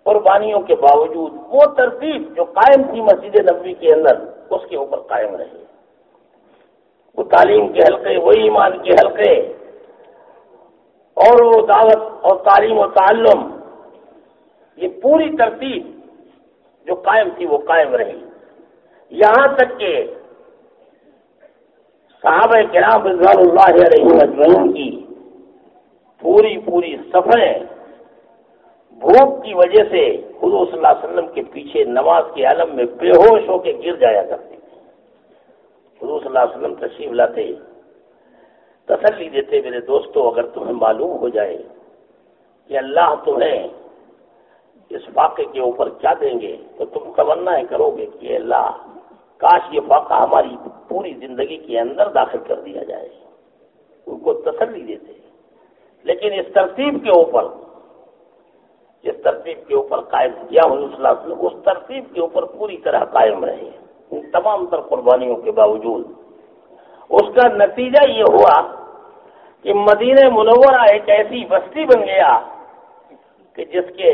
قربانیوں کے باوجود وہ ترتیب جو قائم تھی مسجد نبوی کے اندر، اس کے اوپر قائم رہی. وہ تعلیم کے حلقے، وہ ایمان کے حلقے اور وہ دعوت اور تعلیم و تعلم، یہ پوری ترتیب جو قائم تھی وہ قائم رہی۔ یہاں تک کہ صحابہ کرام رضوان اللہ علیہ مجمعین کی پوری پوری سفریں بھوک کی وجہ سے حضور صلی اللہ علیہ وسلم کے پیچھے نماز کے عالم میں بے ہوش ہو کے گر جایا کرتے۔ تھے حضور صلی اللہ علیہ وسلم تشریف لاتے۔ تسلی دیتے میرے دوستوں اگر تمہیں معلوم ہو جائے کہ اللہ تمہیں اس واقعے کے اوپر کیا دیں گے، تو تم تمنا کرو گے کہ اللہ، کاش یہ واقعہ ہماری پوری زندگی کے اندر داخل کر دیا جائے۔ ان کو تسلی دیتے۔ لیکن اس ترتیب کے اوپر، جس ترتیب کے اوپر قائم کیا وسلم، اس ترتیب کے اوپر پوری طرح قائم رہے۔ ان تمام تر قربانیوں کے باوجود اس کا نتیجہ یہ ہوا کہ مدینہ منورہ ایک ایسی بستی بن گیا کہ جس کے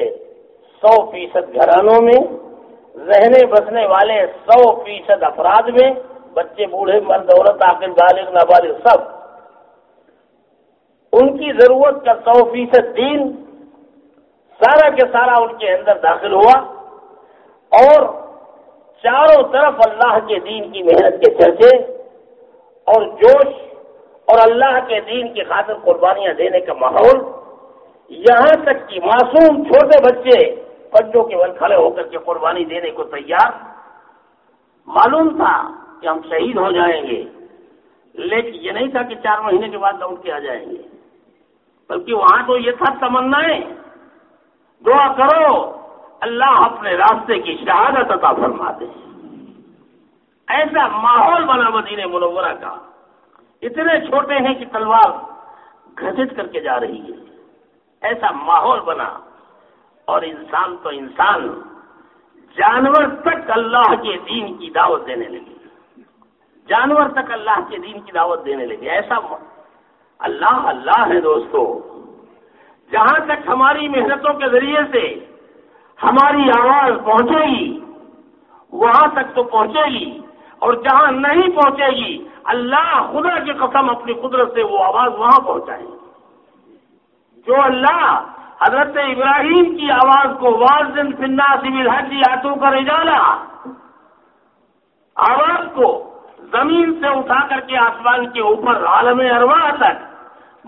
سو فیصد گھرانوں میں، رہنے بسنے والے سو فیصد افراد میں، بچے، بوڑھے، مرد، عورت آخر بالغ، نابالغ، سب۔ ان کی ضرورت کا سو فیصد دین سارا کے سارا ان کے اندر داخل ہوا اور چاروں طرف اللہ کے دین کی محنت کے چرچے اور جوش اور اللہ کے دین کی خاطر قربانیاں دینے کا ماحول، یہاں تک کہ معصوم چھوٹے بچے پنجوں کے بل کھڑے ہو کر کے قربانی دینے کو تیار۔ معلوم تھا کہ ہم شہید ہو جائیں گے، لیکن یہ نہیں تھا کہ چار مہینے کے بعد لوٹ کے آ جائیں گے۔ بلکہ وہاں تو یہ تھا تمنا دعا کرو، اللہ اپنے راستے کی شہادت عطا فرما دے۔ ایسا ماحول بنا مدینہ منورہ کا، اتنے چھوٹے ہیں کہ تلوار گھسٹ کر کے جا رہی ہے۔ ایسا ماحول بنا، اور انسان تو انسان، جانور تک اللہ کے دین کی دعوت دینے لگے۔ جانور تک اللہ کے دین کی دعوت دینے لگے۔ ایسا اللہ اللہ ہے دوستو۔ جہاں تک ہماری محنتوں کے ذریعے سے ہماری آواز پہنچے گی، وہاں تک تو پہنچے گی۔ اور جہاں نہیں پہنچے گی، اللہ خدا کی قسم اپنی قدرت سے وہ آواز وہاں پہنچائے جو اللہ حضرت ابراہیم کی آواز کو واضح فنا سول حجی آٹو کا رجالا آواز کو زمین سے اٹھا کر کے آسمان کے اوپر عالم اروا تک،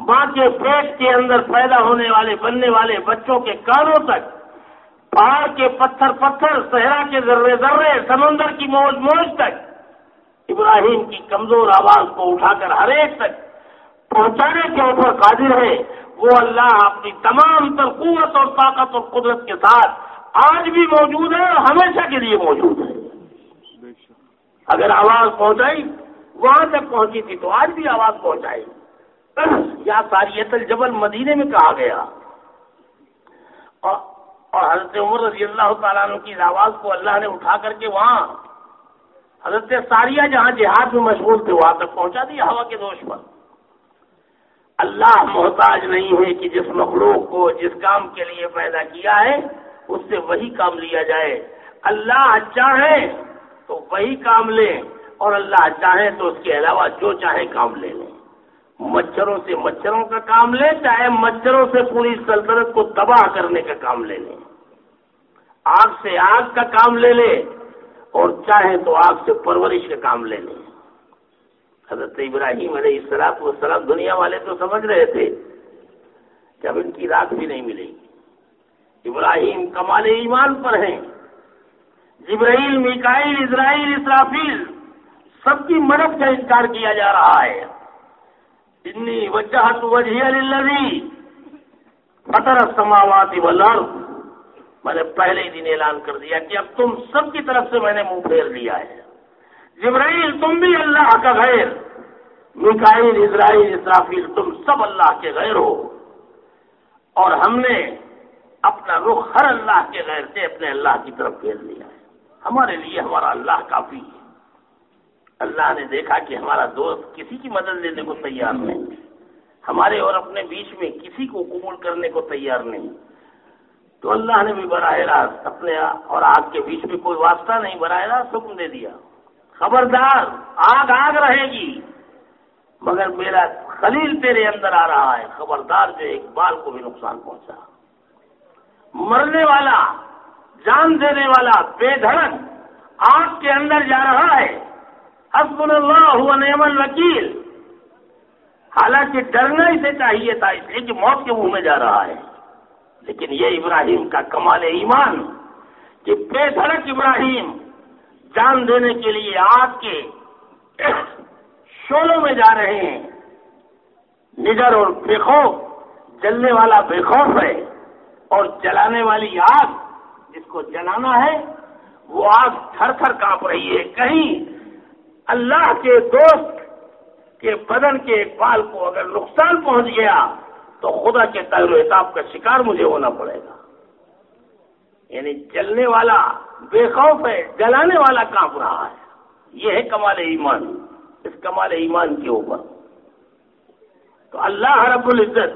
ماں کے پیٹ کے اندر پیدا ہونے والے، بننے والے بچوں کے کانوں تک، پہاڑ کے پتھر پتھر، صحرا کے ذرے ذرے، سمندر کی موج موج تک ابراہیم کی کمزور آواز کو اٹھا کر ہر ایک تک پہنچانے کے اوپر قادر ہے، وہ اللہ اپنی تمام تر قوت اور طاقت اور قدرت کے ساتھ آج بھی موجود ہے اور ہمیشہ کے لیے موجود ہے۔ اگر آواز پہنچائی، وہاں تک پہنچی تھی تو آج بھی آواز پہنچائی۔ یا ساریت الجبل مدینے میں کہا گیا۔ اور حضرت عمر رضی اللہ تعالیٰ عنہ کی آواز کو اللہ نے اٹھا کر کے وہاں حضرت ساریہ جہاں جہاد میں مشغول تھے، وہاں تک پہنچا دیا ہوا کے دوش پر۔ اللہ محتاج نہیں ہے کہ جس مخلوق کو جس کام کے لیے پیدا کیا ہے، اس سے وہی کام لیا جائے۔ اللہ چاہے تو وہی کام لے، اور اللہ چاہے تو اس کے علاوہ جو چاہے کام لے لیں مچھروں سے مچھروں کا کام لے، چاہے مچھروں سے پوری سلطنت کو تباہ کرنے کا کام لے لیں آگ سے آگ کا کام لے لے۔ اور چاہے تو آگ سے پرورش کا کام لے لیں۔ حضرت ابراہیم علیہ السلام و سلام دنیا والے تو سمجھ رہے تھے کہ اب ان کی رات بھی نہیں ملے گی۔ ابراہیم کمال ایمان پر ہیں۔ جبرائیل میکائل اسرائیل، اسرافیل، سب کی مدد کا انکار کیا جا رہا ہے۔ انی وجہت وجہ للذی فطر السماوات والارض۔ میں نے پہلے ہی دن اعلان کر دیا کہ اب تم سب کی طرف سے میں نے منہ پھیر لیا ہے۔ جبرائیل، تم بھی اللہ کا غیر۔ مکائل اسرائیل، اسرافیل، تم سب اللہ کے غیر ہو۔ اور ہم نے اپنا رخ ہر اللہ کے غیر سے اپنے اللہ کی طرف پھیر لیا ہے۔ ہمارے لیے ہمارا اللہ کافی ہے۔ اللہ نے دیکھا کہ ہمارا دوست کسی کی مدد لینے کو تیار نہیں۔ ہمارے اور اپنے بیچ میں کسی کو قبول کرنے کو تیار نہیں۔ تو اللہ نے بھی براہ راست اپنے اور آگ کے بیچ میں کوئی واسطہ نہیں، براہ راست حکم دے دیا۔ خبردار، آگ آگ رہے گی۔ مگر میرا خلیل تیرے اندر آ رہا ہے۔ خبردار جو ایک بال کو بھی نقصان پہنچا۔ مرنے والا، جان دینے والا، بے دھڑک آگ کے اندر جا رہا ہے۔ حسب اللہ نعم الوکیل۔ حالانکہ ڈرنا اسے چاہیے تھا، اس لیے کہ موت کے منہ میں جا رہا ہے۔ لیکن یہ ابراہیم کا کمال ایمان کہ بے دھڑک ابراہیم جان دینے کے لیے آگ کے شولوں میں جا رہے ہیں۔ نگر اور بے خوف، جلنے والا بے خوف ہے اور جلانے والی آگ جس کو جلانا ہے، وہ آگ تھر تھر کانپ رہی ہے۔ کہیں اللہ کے دوست کے بدن کے بال کو اگر نقصان پہنچ گیا تو خدا کے و احتاب کا شکار مجھے ہونا پڑے گا۔ یعنی جلنے والا بے خوف ہے، جلانے والا کانپ رہا ہے۔ یہ ہے کمال ایمان۔ اس کمال ایمان کے اوپر۔ تو اللہ رب العزت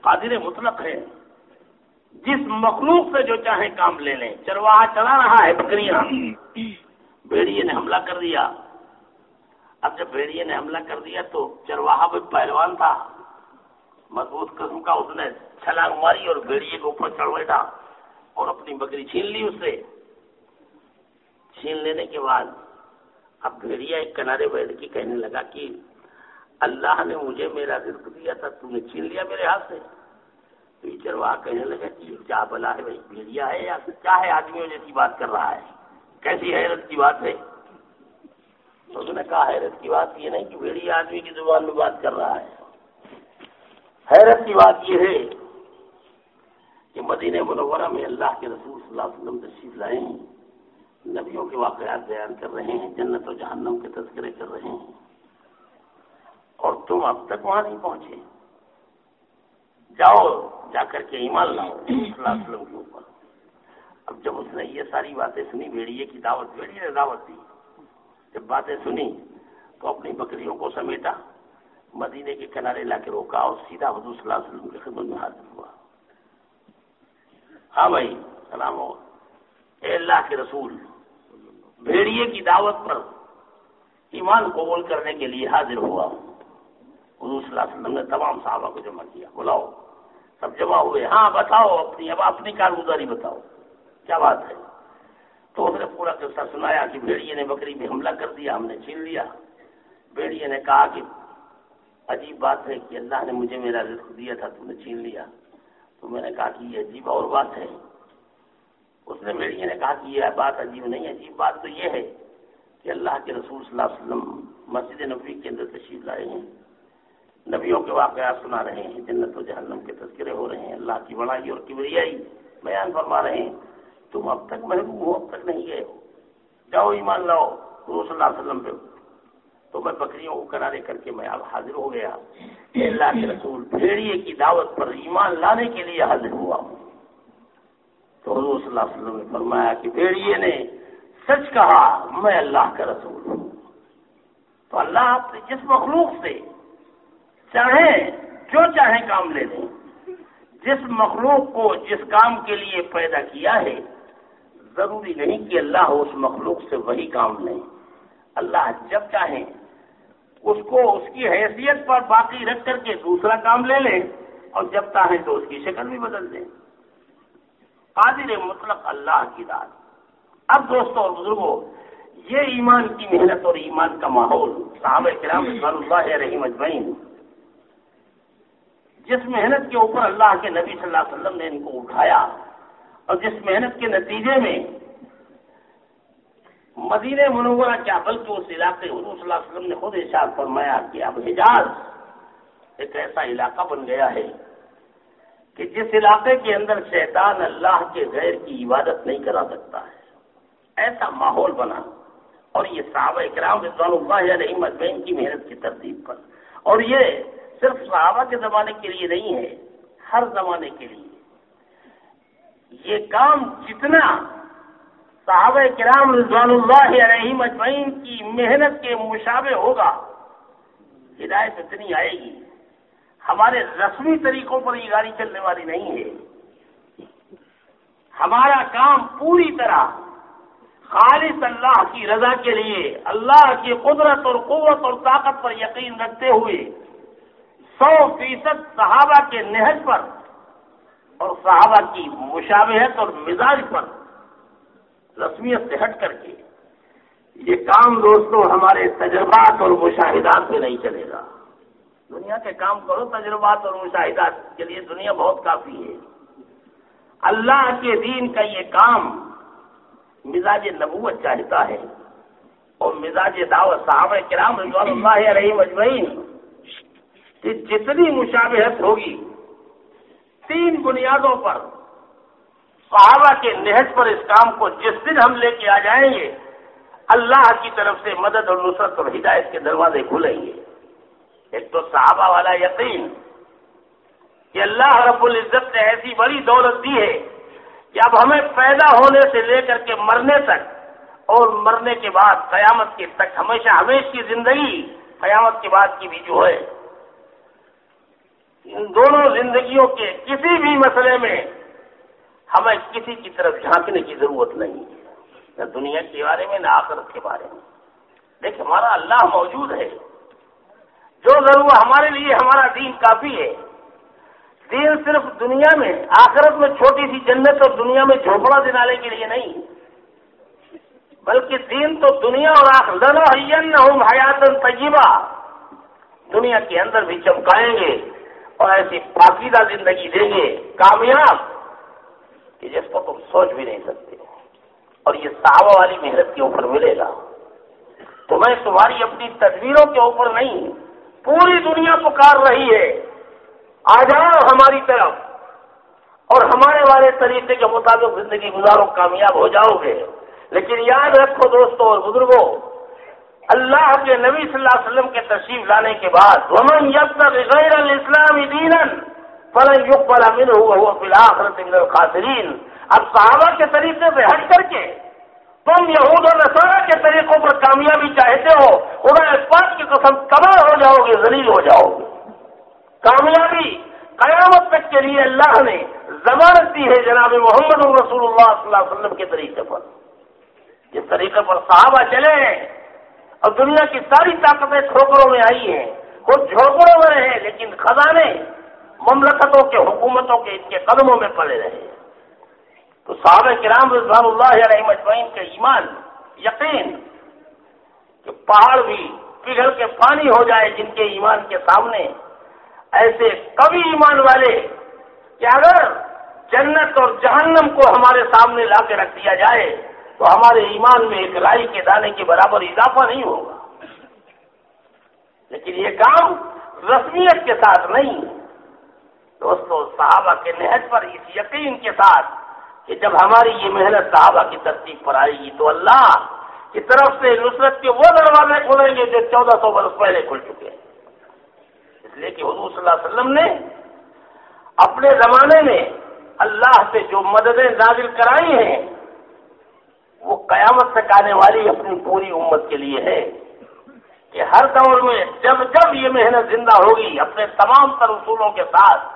قادر مطلق ہے۔ جس مخلوق سے جو چاہے کام لے لیں۔ چرواہا چلا رہا ہے بکریاں۔ بھیڑیے نے حملہ کر دیا۔ اب جب بھیڑیے نے حملہ کر دیا تو چرواہا بھی پہلوان تھا۔ مضبوط قسم کا اس نے چھلانگ ماری اور بھیڑیے کو اوپر چڑھ بیٹھا اور اپنی بکری چھین لی اس سے۔ چھین لینے کے بعد اب بھیڑیا ایک کنارے بیٹھ کے کہنے لگا کہ اللہ نے مجھے میرا رزق دیا تھا تم نے چھین لیا میرے ہاتھ سے۔ تو چرواہ کہنے لگا کہ کیا بلا ہے بھائی بھیڑیا ہے یا کیا ہے؟ آدمیوں جیسی بات کر رہا ہے۔ کیسی حیرت کی بات ہے؟ اس نے کہا حیرت کی بات یہ نہیں کہ بھیڑی آدمی کی زبان میں بات کر رہا ہے۔ حیرت کی بات یہ ہے کہ مدینہ منورہ میں اللہ کے رسول صلی اللہ علیہ وسلم تشریف لائے ہیں نبیوں کے واقعات بیان کر رہے ہیں، جنت و جہنم کے تذکرے کر رہے ہیں۔ اور تم اب تک وہاں نہیں پہنچے۔ جاؤ، جا کر کے ایمان لاؤ صلی اللہ علیہ وسلم کے اوپر۔ اب جب اس نے یہ ساری باتیں سنی بھیڑیے کی دعوت بھیڑیے نے دعوت دی۔ جب باتیں سنی تو اپنی بکریوں کو سمیٹا۔ مدینے کے کنارے لا کے روکا اور سیدھا حضور صلی اللہ علیہ وسلم کی خدمت میں حاضر ہوا۔ ہاں بھائی، سلام ہو۔ اے اللہ کے رسول، بھیڑیے کی دعوت پر ایمان قبول کرنے کے لیے حاضر ہوا۔ حضور صلی اللہ علیہ وسلم نے تمام صحابہ کو جمع کیا۔ بلاؤ، سب جمع ہوئے۔ ہاں بتاؤ اپنی، اب اپنی کارگزاری بتاؤ۔ کیا بات ہے؟ تو اس نے پورا قصہ سنایا کہ بھیڑیے نے بکری میں حملہ کر دیا، ہم نے چھین لیا۔ بھیڑیے نے کہا کہ عجیب بات ہے کہ اللہ نے مجھے میرا رزق دیا تھا، تم نے چھین لیا۔ تو میں نے کہا کہ یہ عجیب اور بات ہے۔ اس نے بھیڑیے نے کہا کہ یہ بات عجیب نہیں، عجیب بات تو یہ ہے کہ اللہ کے رسول صلی اللہ علیہ وسلم مسجد نبی کے اندر تشریف لائے ہیں۔ نبیوں کے واقعات سنا رہے ہیں، جنت و جہنم کے تذکرے ہو رہے ہیں، اللہ کی بڑائی اور کبریائی بیان فرما رہے ہیں۔ تم اب تک محبوب ہو، اب تک نہیں گئے ہو۔ جاؤ ایمان لاؤ، حضور صلی اللہ علیہ وسلم پہ۔ تو میں بکریوں کو کنارے کر کے میں اب حاضر ہو گیا اللہ کے رسول بھیڑیے کی دعوت پر ایمان لانے کے لیے حاضر ہوا۔ تو حضور صلی اللہ علیہ وسلم نے فرمایا کہ بھیڑیے نے سچ کہا، میں اللہ کا رسول ہوں۔ تو اللہ آپ نے جس مخلوق سے چاہیں، جو چاہیں کام لے لیں۔ جس مخلوق کو جس کام کے لیے پیدا کیا ہے، ضروری نہیں کہ اللہ اس مخلوق سے وہی کام لیں۔ اللہ جب چاہیں اس کو اس کی حیثیت پر باقی رکھ کر کے دوسرا کام لے لیں اور جب چاہیں تو اس کی شکل بھی بدل دیں۔ قادر مطلق اللہ کی داد اب دوستوں اور بزرگوں یہ ایمان کی محنت اور ایمان کا ماحول صحابہ کرام اللہ رحیم اجمعین جس محنت کے اوپر اللہ کے نبی صلی اللہ علیہ وسلم نے ان کو اٹھایا اور جس محنت کے نتیجے میں مدینہ منورہ کیا بلکہ اس علاقے حضور صلی اللہ علیہ وسلم نے خود ارشاد فرمایا کہ اب حجاز ایک ایسا علاقہ بن گیا ہے کہ جس علاقے کے اندر شیطان اللہ کے غیر کی عبادت نہیں کرا سکتا ہے۔ ایسا ماحول بنا اور یہ صحابہ اکرام رضوان اللہ علیہ مجمعین کی محنت کی ترتیب پر۔ اور یہ صرف صحابہ کے زمانے کے لیے نہیں ہے، ہر زمانے کے لیے۔ یہ کام جتنا صحابہ کرام رضوان اللہ علیہ مجمعین کی محنت کے مشابہ ہوگا۔ ہدایت اتنی آئے گی۔ ہمارے رسمی طریقوں پر یہ گاڑی چلنے والی نہیں ہے۔ ہمارا کام پوری طرح خالص اللہ کی رضا کے لیے، اللہ کی قدرت اور قوت اور طاقت پر یقین رکھتے ہوئے سو فیصد صحابہ کے نہج پر اور صحابہ کی مشابہت اور مزاج پر رسمیت سے ہٹ کر کے۔ یہ کام دوستوں ہمارے تجربات اور مشاہدات میں نہیں چلے گا۔ دنیا کے کام کرو، تجربات اور مشاہدات کے لیے دنیا بہت کافی ہے۔ اللہ کے دین کا یہ کام مزاج نبوت چاہتا ہے اور مزاج دعوت صحابہ کرام رضوان اللہ علیہ مجمعین کہ جتنی مشابہت ہوگی، تین بنیادوں پر صحابہ کے نہج پر اس کام کو جس دن ہم لے کے آ جائیں گے، اللہ کی طرف سے مدد اور نصرت اور ہدایت کے دروازے کھلیں گے۔ ایک تو صحابہ والا یقین کہ اللہ رب العزت نے ایسی بڑی دولت دی ہے کہ اب ہمیں پیدا ہونے سے لے کر کے مرنے تک اور مرنے کے بعد قیامت کے تک ہمیشہ ہمیش کی زندگی قیامت کے بعد کی بھی جو ہے۔ ان دونوں زندگیوں کے کسی بھی مسئلے میں ہمیں کسی کی طرف جھانکنے کی ضرورت نہیں ہے، نہ دنیا کے بارے میں، نہ آخرت کے بارے میں۔ دیکھ ہمارا اللہ موجود ہے۔ جو ضرور ہمارے لیے، ہمارا دین کافی ہے۔ دین صرف دنیا میں، آخرت میں چھوٹی سی جنت اور دنیا میں جھوپڑا دلانے کے لیے نہیں۔ بلکہ دین تو دنیا اور آخر حیات طیبہ دنیا کے اندر بھی چمکائیں گے اور ایسی پاکیدہ زندگی دیں گے۔ کامیاب۔ کہ جس کو تم سوچ بھی نہیں سکتے اور یہ صحابہ والی محنت کے اوپر ملے گا۔ تو میں تمہاری اپنی تصویروں کے اوپر نہیں، پوری دنیا پکار رہی ہے۔ آ جاؤ ہماری طرف۔ اور ہمارے والے طریقے کے مطابق زندگی گزارو، کامیاب ہو جاؤ گے۔ لیکن یاد رکھو دوستوں اور بزرگوں اللہ کے نبی صلی اللہ علیہ وسلم کے تشریف لانے کے بعد ومن غیر الاسلام دین فلن يقبل منه وهو في الاخره من الخاسرین اب صحابہ کے طریقے سے ہٹ کر کے تم یہود اور نسارا کے طریقوں پر کامیابی چاہتے ہو انہیں اس کی قسم کمر ہو جاؤ گے ذلیل ہو جاؤ گے کامیابی قیامت تک کے لیے اللہ نے ضمانت دی ہے جناب محمد رسول اللہ صلی اللہ علیہ وسلم کے طریقے پر۔ جس طریقے پر صحابہ چلے ہیں، اور دنیا کی ساری طاقتیں ٹھوکروں میں آئی ہیں۔ وہ جھوپڑوں میں رہے، لیکن خزانے مملکتوں کے حکومتوں کے ان کے قدموں میں پڑے رہے تو صحابہ کرام رضوان اللہ علیہ مجمعین کے ایمان، یقین کہ پہاڑ بھی پگھل کے پانی ہو جائے جن کے ایمان کے سامنے، ایسے کبھی ایمان والے کہ اگر جنت اور جہنم کو ہمارے سامنے لا کے رکھ دیا جائے، تو ہمارے ایمان میں ایک رائی کے دانے کے برابر اضافہ نہیں ہوگا۔ لیکن یہ کام رسمیت کے ساتھ نہیں۔ دوستو، صحابہ کے نہج پر اس یقین کے ساتھ کہ جب ہماری یہ محنت صحابہ کی ترتیب پر آئے گی تو اللہ کی طرف سے نصرت کے وہ دروازے کھلیں گے جو چودہ سو برس پہلے کھل چکے ہیں۔ اس لیے کہ حضور صلی اللہ علیہ وسلم نے اپنے زمانے میں اللہ سے جو مددیں نازل کرائی ہیں، وہ قیامت تک آنے والی اپنی پوری امت کے لیے ہے کہ ہر دور میں جب جب یہ محنت زندہ ہوگی، اپنے تمام تر اصولوں کے ساتھ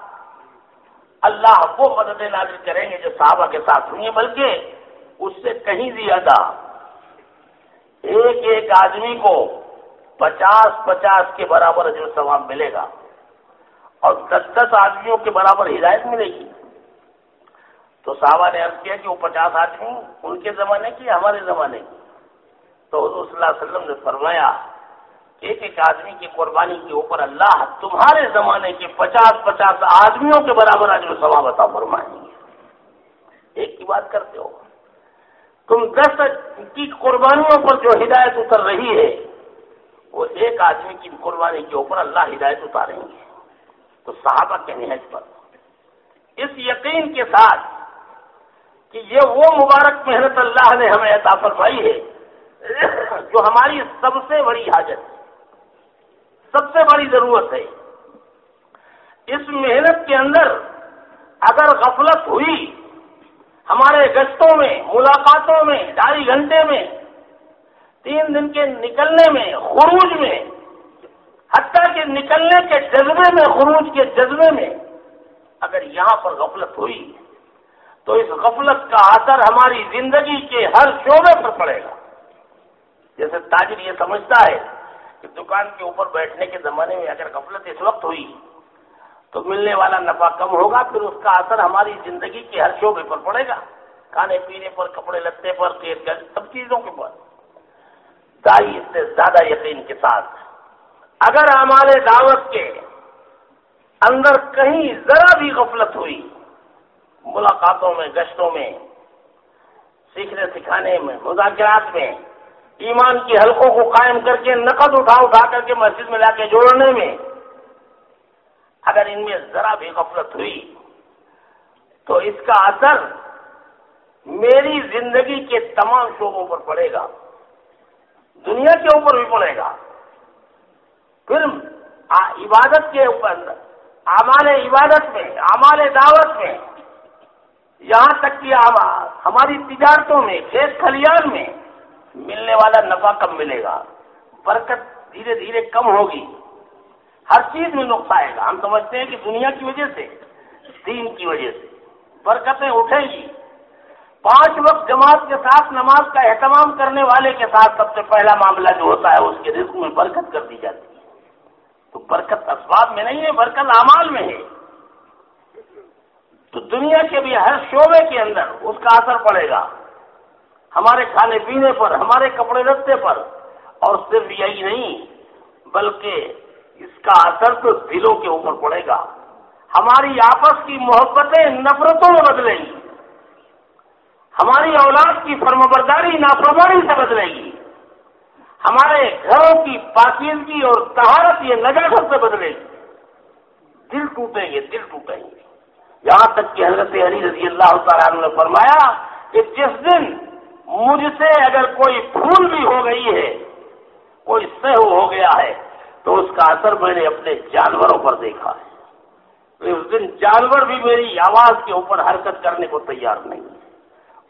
اللہ وہ مددیں نازل کریں گے جو صحابہ کے ساتھ ہوئی بلکہ اس سے کہیں زیادہ ایک ایک آدمی کو پچاس پچاس کے برابر جو ثواب ملے گا اور دس دس آدمیوں کے برابر ہدایت ملے گی۔ تو صحابہ نے عرض کیا کہ وہ پچاس آدمی ان کے زمانے کی، ہمارے زمانے کی۔ تو حضور صلی اللہ علیہ وسلم نے فرمایا ایک ایک آدمی کی قربانی کے اوپر اللہ تمہارے زمانے کے پچاس پچاس آدمیوں کے برابر آج وہ ثواب عطا فرمائیں گے۔ ایک کی بات کرتے ہو۔ تم دس کی قربانیوں پر جو ہدایت اتر رہی ہے، وہ ایک آدمی کی قربانی کے اوپر اللہ ہدایت اتاریں گے۔ تو صحابہ کے نہج پر۔ اس یقین کے ساتھ کہ یہ وہ مبارک محنت اللہ نے ہمیں عطا فرمائی ہے جو ہماری سب سے بڑی حاجت ہے۔ سب سے بڑی ضرورت ہے۔ اس محنت کے اندر اگر غفلت ہوئی، ہمارے گشتوں میں، ملاقاتوں میں، ڈھائی گھنٹے میں، تین دن کے نکلنے میں، خروج میں، حتیٰ کہ نکلنے کے جذبے میں، خروج کے جذبے میں اگر یہاں پر غفلت ہوئی، تو اس غفلت کا اثر ہماری زندگی کے ہر شعبے پر پڑے گا۔ جیسے تاجر یہ سمجھتا ہے کہ دکان کے اوپر بیٹھنے کے زمانے میں اگر غفلت اس وقت ہوئی تو ملنے والا نفع کم ہوگا، پھر اس کا اثر ہماری زندگی کے ہر شعبے پر پڑے گا۔ کھانے پینے پر، کپڑے لتے پر تیز گز، سب چیزوں کے پر۔ دائی اس سے زیادہ یقین کے ساتھ۔ اگر ہمارے دعوت کے اندر کہیں ذرا بھی غفلت ہوئی، ملاقاتوں میں، گشتوں میں، سیکھنے سکھانے میں، مذاکرات میں ایمان کی حلقوں کو قائم کر کے نقد اٹھا اٹھا کر کے مسجد میں لا کے جوڑنے میں اگر ان میں ذرا بھی غفلت ہوئی تو اس کا اثر میری زندگی کے تمام شعبوں پر پڑے گا، دنیا کے اوپر بھی پڑے گا۔ پھر عبادت کے اوپر امان عبادت میں امان دعوت میں، یہاں تک کہ ہماری تجارتوں میں، کھیت کھلیان میں ملنے والا نفع کم ملے گا، برکت دھیرے دھیرے کم ہوگی۔ ہر چیز میں نقص آئے گا۔ ہم سمجھتے ہیں کہ دنیا کی وجہ سے، دین کی وجہ سے برکتیں اٹھیں گی۔ پانچ وقت جماعت کے ساتھ نماز کا اہتمام کرنے والے کے ساتھ سب سے پہلا معاملہ جو ہوتا ہے، اس کے رزق میں برکت کر دی جاتی ہے۔ تو برکت اسباب میں نہیں ہے، برکت اعمال میں ہے۔ تو دنیا کے بھی ہر شعبے کے اندر اس کا اثر پڑے گا۔ ہمارے کھانے پینے پر، ہمارے کپڑے رستے پر، اور صرف یہی نہیں، بلکہ اس کا اثر تو دلوں کے اوپر پڑے گا۔ ہماری آپس کی محبتیں نفرتوں میں بدلیں گی۔ ہماری اولاد کی فرمبرداری نافرمانی سے بدلے گی۔ ہمارے گھروں کی پاکیزگی اور تہارت یہ نجاست سے بدلے گی۔ دل ٹوٹیں گے، دل ٹوٹیں گے۔ یہاں تک کہ حضرت علی رضی اللہ تعالیٰ نے فرمایا کہ جس دن مجھ سے اگر کوئی پھول بھی ہو گئی ہے، کوئی سہ ہو گیا ہے، تو اس کا اثر میں نے اپنے جانوروں پر دیکھا ہے۔ اس دن جانور بھی میری آواز کے اوپر حرکت کرنے کو تیار نہیں ہے۔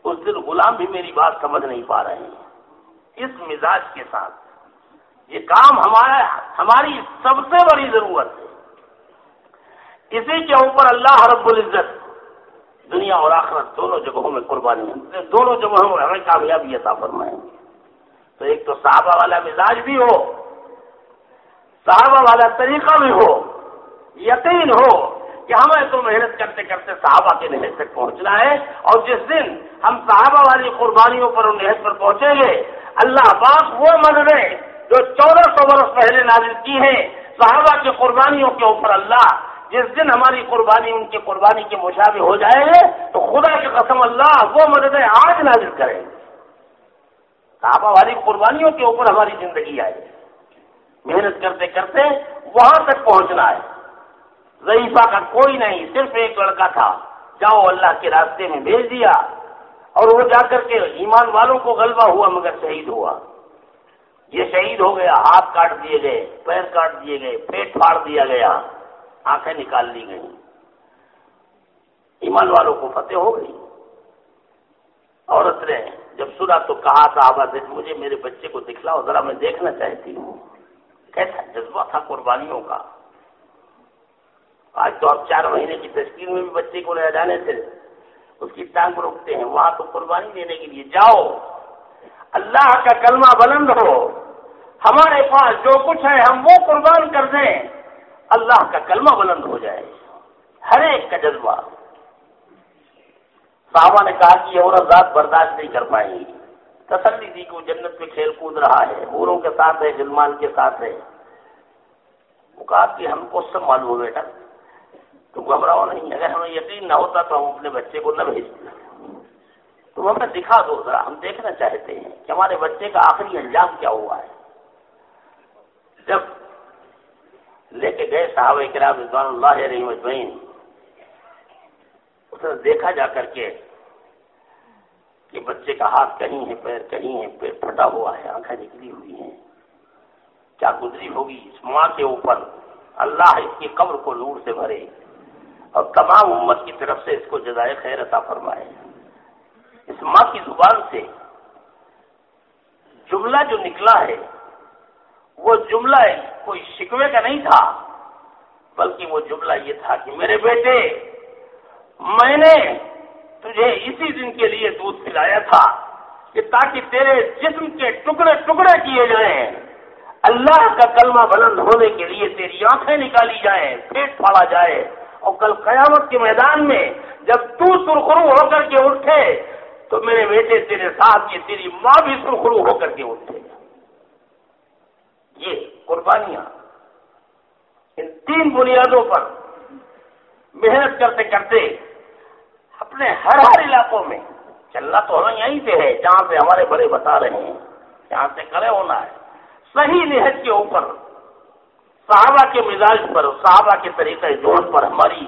اس دن غلام بھی میری بات سمجھ نہیں پا رہے ہیں۔ اس مزاج کے ساتھ یہ کام ہمارا ہماری سب سے بڑی ضرورت ہے۔ اسی کے اوپر اللہ رب العزت دنیا اور آخرت دونوں جگہوں میں قربانی دونوں جگہوں میں ہمیں کامیابی عطا فرمائیں گے۔ تو ایک تو صحابہ والا مزاج بھی ہو، صحابہ والا طریقہ بھی ہو، یقین ہو کہ ہمیں تو محنت کرتے کرتے صحابہ کے نہج تک پہنچنا ہے اور جس دن ہم صحابہ والی قربانیوں پر نہج پر پہنچیں گے، اللہ پاک وہ مددیں جو چودہ سو برس پہلے نازل کی ہیں۔ صحابہ کی قربانیوں کے اوپر اللہ جس دن ہماری قربانی ان کی قربانی کے مشابہ ہو جائے گے تو خدا کی قسم اللہ وہ مددیں آج نازل کریں صحابہ والی قربانیوں کے اوپر ہماری زندگی آئے۔ محنت کرتے کرتے وہاں تک پہنچنا ہے۔ ضعیفہ کا کوئی نہیں، صرف ایک لڑکا تھا۔ جاؤ اللہ کے راستے میں بھیج دیا۔ اور وہ جا کر کے ایمان والوں کو غلبہ ہوا، مگر شہید ہوا۔ یہ شہید ہو گیا، ہاتھ کاٹ دیے گئے، پیر کاٹ دیے گئے، پیٹ پھاڑ دیا گیا۔ آنکھیں نکال لی گئی ایمان والوں کو فتح ہو گئی۔ عورت نے جب سنا تو کہا تھا آباد مجھے میرے بچے کو دکھلاؤ، ذرا میں دیکھنا چاہتی ہوں۔ کیسا جذبہ تھا قربانیوں کا۔ آج تو اب چار مہینے کی تشکیل میں بھی بچے کو لے جانے تھے۔ اس کی ٹانگ روکتے ہیں، وہاں تو قربانی دینے کے لیے جاؤ۔ اللہ کا کلمہ بلند ہو۔ ہمارے پاس جو کچھ ہے، ہم وہ قربان کر دیں۔ اللہ کا کلمہ بلند ہو جائے، ہر ایک کا جذبہ۔ صحابہ نے کہا کہ یہ عورت ذات برداشت نہیں کر پائیں گی تسلی دی کو جنت میں کھیل کود رہا ہے، بوروں کے ساتھ ہے جلمان کے ساتھ ہے۔ وہ کہا کہ ہم کو سب معلوم ہو بیٹا تم گھبراؤ نہیں۔ اگر ہمیں یقین نہ ہوتا تو ہم اپنے بچے کو نہ بھیجتے تم ہمیں دکھا دو ذرا، ہم دیکھنا چاہتے ہیں کہ ہمارے بچے کا آخری انجام کیا ہوا ہے۔ جب لے کے گئے صحابہ کرام رضوان اللہ علیہ مجمعین اس نے دیکھا جا کر کے کہ بچے کا ہاتھ کہیں ہے، پیر کہیں ہے، پیر پھٹا ہوا ہے، آنکھیں نکلی ہوئی ہیں۔ کیا گزری ہوگی؟ اس ماں کے اوپر اللہ اس کی قبر کو نور سے بھرے اور تمام امت کی طرف سے اس کو جزائے خیر عطا فرمائے۔ اس ماں کی زبان سے جملہ جو نکلا ہے وہ جملہ کوئی شکوے کا نہیں تھا، بلکہ وہ جملہ یہ تھا کہ میرے بیٹے، میں نے تجھے اسی دن کے لیے دودھ پلایا تھا کہ تاکہ تیرے جسم کے ٹکڑے ٹکڑے کیے جائیں۔ اللہ کا کلمہ بلند ہونے کے لیے تیری آنکھیں نکالی جائیں، پیٹ پھاڑا جائے۔ اور کل قیامت کے میدان میں جب تو سرخرو ہو کر کے اٹھے، تو میرے بیٹے تیرے ساتھ یہ تیری ماں بھی سرخرو ہو کر کے اٹھے۔ یہ قربانیاں ان تین بنیادوں پر محنت کرتے کرتے اپنے ہر ہر علاقوں میں، چلنا تو ہمیں یہیں سے ہے، جہاں سے ہمارے بڑے بتا رہے ہیں جہاں سے کرے ہونا ہے۔ صحیح نہج کے اوپر، صحابہ کے مزاج پر، صحابہ کے طریقہ جوڑ پر ہماری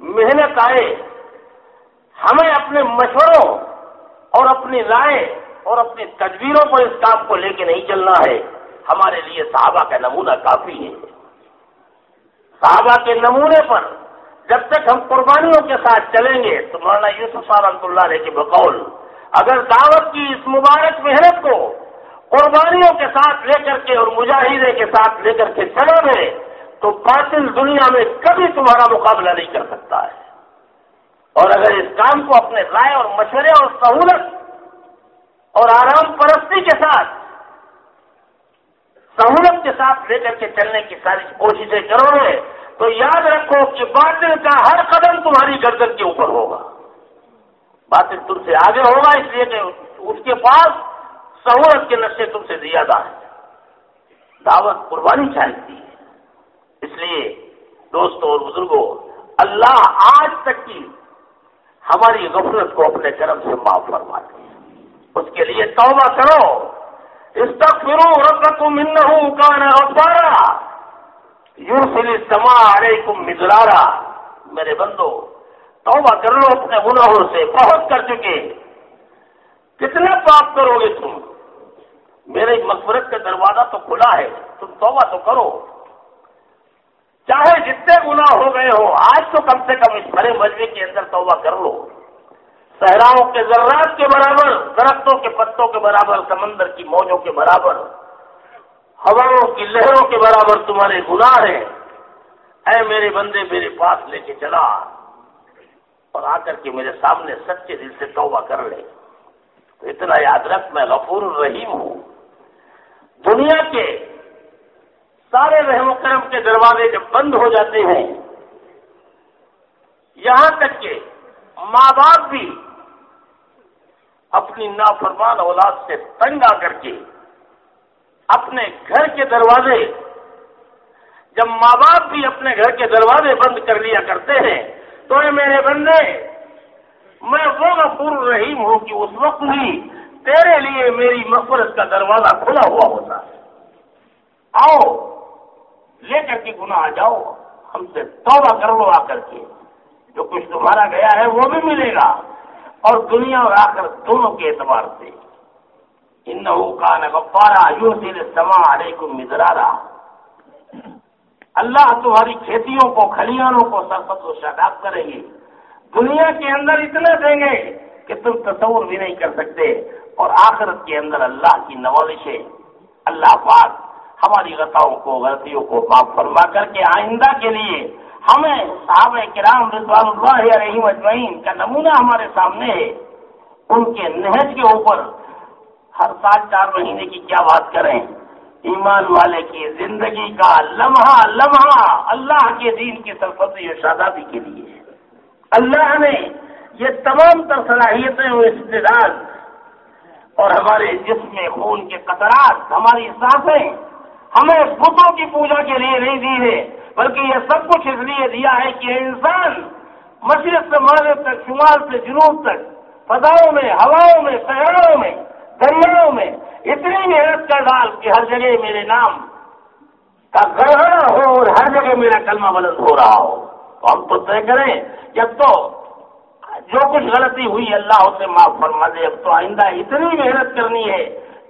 محنت آئے۔ ہمیں اپنے مشوروں اور اپنی رائے اور اپنی تجویروں پر اس کام کو لے کے نہیں چلنا ہے۔ ہمارے لیے صحابہ کا نمونہ کافی ہے۔ صحابہ کے نمونے پر جب تک ہم قربانیوں کے ساتھ چلیں گے تو مولانا یوسف رحمۃ اللہ علیہ کے بقول، اگر دعوت کی اس مبارک محنت کو قربانیوں کے ساتھ لے کر کے اور مجاہدے کے ساتھ لے کر کے چلو گے تو باطل دنیا میں کبھی تمہارا مقابلہ نہیں کر سکتا ہے۔ اور اگر اس کام کو اپنے رائے اور مشورے اور سہولت اور آرام پرستی کے ساتھ سہولت کے ساتھ لے کر کے چلنے کی ساری کوششیں کرو گے، تو یاد رکھو کہ باطل کا ہر قدم تمہاری گردن کے اوپر ہوگا۔ باطل تم سے آگے ہوگا، اس لیے کہ اس کے پاس سہولت کے نشے تم سے زیادہ ہے دعوت قربانی چاہتی ہے اس لیے دوستوں اور بزرگوں، اللہ آج تک کی ہماری غفلت کو اپنے کرم سے معاف فرماتے ہیں اس کے لیے توبہ کرو۔ استغفروا ربكم انه كان غفارا. یورسل السماء علیکم مزرارا میرے بندو، توبہ کر لو اپنے گناہوں سے، بہت کر چکے۔ کتنا پاپ کرو گے تم؟ میرے مغفرت کا دروازہ تو کھلا ہے، تم توبہ تو کرو۔ چاہے جتنے گناہ ہو گئے ہو آج تو کم سے کم اس بڑے مجمے کے اندر توبہ کر لو۔ صحراؤں کے ذرات کے برابر، درختوں کے پتوں کے برابر، سمندر کی موجوں کے برابر، ہواؤں کی لہروں کے برابر تمہارے گناہ ہیں۔ اے میرے بندے، میرے پاس لے کے چلا۔ اور آ کر کے میرے سامنے سچے دل سے توبہ کر لے۔ تو اتنا یاد رکھ، میں غفور الرحیم ہوں۔ دنیا کے سارے رحم و کرم کے دروازے جب بند ہو جاتے ہیں، یہاں تک کہ ماں باپ بھی اپنی نافرمان اولاد سے تنگ آ کر کے، اپنے گھر کے دروازے، جب ماں باپ بھی اپنے گھر کے دروازے بند کر لیا کرتے ہیں، تو اے میرے بندے، میں وہ غفور رحیم ہوں کہ اس وقت بھی تیرے لیے میری مفرت کا دروازہ کھلا ہوا ہوتا ہے۔ آؤ، لے کر کے گناہ آ جاؤ، ہم سے توبہ کر لو آ کر کے۔ جو کچھ تمہارا گیا ہے وہ بھی ملے گا۔ اور دنیا اور آخر دونوں کے اعتبار سے۔ ان کا نگارا یوں سما مزرارا اللہ تمہاری کھیتیوں کو، کھلیانوں کو سرپت و شاداب کریں گے۔ دنیا کے اندر اتنا دیں گے کہ تم تصور بھی نہیں کر سکتے۔ اور آخرت کے اندر اللہ کی نوازشیں اللہ پاک ہماری غلطاؤں کو، غلطیوں کو معاف فرما کر کے آئندہ کے لیے ہمیں صحابہ کرام رضوان اللہ علیہ مجمعین کا نمونہ ہمارے سامنے ہے۔ ان کے نہج کے اوپر ہر سال چار مہینے کی کیا بات کریں۔ ایمان والے کی زندگی کا لمحہ لمحہ اللہ کے دین کی سرفتی و شادابی کے لیے اللہ نے یہ تمام تر صلاحیتیں و استداد اور ہمارے جسم میں خون کے قطرات، ہماری سانسیں ہمیں بتوں کی پوجا کے لیے نہیں دی ہے، بلکہ یہ سب کچھ اس لیے دیا ہے کہ انسان مشرق سے مغرب تک، شمال سے جنوب تک، فضاؤں میں، ہواؤں میں شہروں میں، دریاؤں میں اتنی محنت کر ڈال کہ ہر جگہ میرے نام کا گڑبڑا ہو اور ہر جگہ میرا کلمہ بلند ہو رہا ہو۔ تو ہم تو طے کریں، جب تو جو کچھ غلطی ہوئی، اللہ اسے معاف فرما دے۔ اب تو آئندہ اتنی محنت کرنی ہے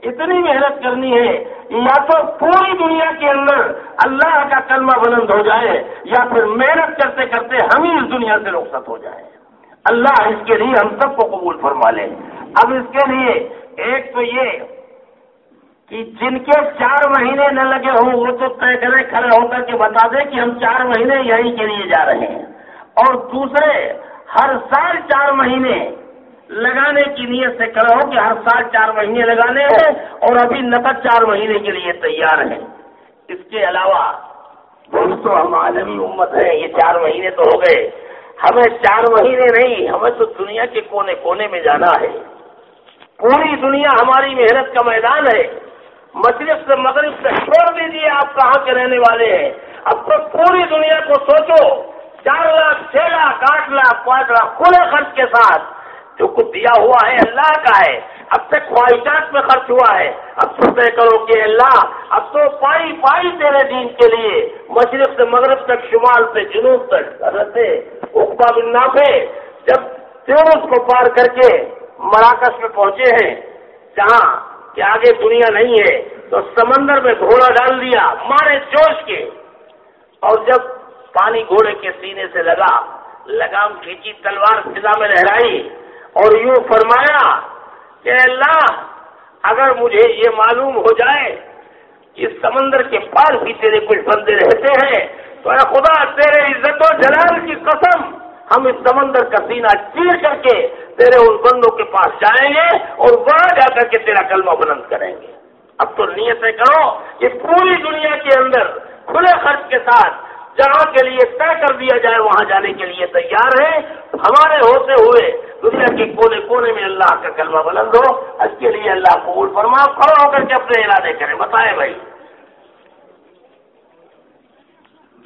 اتنی محنت کرنی ہے یا تو پوری دنیا کے اندر اللہ کا کلمہ بلند ہو جائے یا پھر محنت کرتے کرتے ہم ہی اس دنیا سے رخصت ہو جائے اللہ اس کے لیے ہم سب کو قبول فرما لے۔ اب اس کے لیے ایک تو یہ کہ جن کے چار مہینے نہ لگے ہوں، وہ تو طے کرے کھڑے ہو کر کے بتا دیں کہ ہم چار مہینے یہیں کے لیے جا رہے ہیں۔ اور دوسرے، ہر سال چار مہینے لگانے کی نیت سے کھڑا ہو کہ ہر سال چار مہینے لگانے ہیں اور ابھی نقد چار مہینے کے لیے تیار ہیں۔ اس کے علاوہ دوستوں ہم عالمی امت ہیں، یہ چار مہینے تو ہو گئے۔ ہمیں چار مہینے نہیں، ہمیں تو دنیا کے کونے کونے میں جانا ہے۔ پوری دنیا ہماری محنت کا میدان ہے۔ مشرق سے مغرب سے چھوڑ دیجیے آپ کہاں کے رہنے والے ہیں؟ اب تو پوری دنیا کو سوچو، چار لاکھ، چھ لاکھ، آٹھ لاکھ، پانچ لاکھ، کھلے خرچ کے ساتھ جو کچھ دیا ہوا ہے اللہ کا ہے۔ اب تک خواہشات میں خرچ ہوا ہے۔ اب تو طے کرو کہ اللہ، اب تو پائی پائی تیرے دین کے لیے۔ مشرق سے مغرب تک، شمال سے جنوب تک۔ حضرت اقبا بن نافے جب تیورس کو پار کر کے مراکش میں پہنچے ہیں، جہاں کہ آگے دنیا نہیں ہے، تو سمندر میں گھوڑا ڈال دیا، مارے جوش کے۔ اور جب پانی گھوڑے کے سینے سے لگا، لگام کھینچی تلوار فضا میں لہرائی اور یوں فرمایا کہ اللہ، اگر مجھے یہ معلوم ہو جائے کہ سمندر کے پار بھی تیرے کچھ بندے رہتے ہیں، تو اے خدا، تیرے عزت و جلال کی قسم ہم اس سمندر کا سینہ چیر کر کے تیرے ان بندوں کے پاس جائیں گے اور وہاں جا کر کے تیرا کلمہ بلند کریں گے۔ اب تو نیتیں کرو کہ پوری دنیا کے اندر کھلے خرچ کے ساتھ جہاں کے لیے طے کر دیا جائے، وہاں جانے کے لیے تیار ہے۔ ہمارے ہوتے ہوئے دنیا کے کونے کونے میں اللہ کا کلمہ بلند ہو اس کے لیے اللہ قبول فرما، کھڑا ہو کر کے اپنے ارادے کریں۔ بتائیں بھائی۔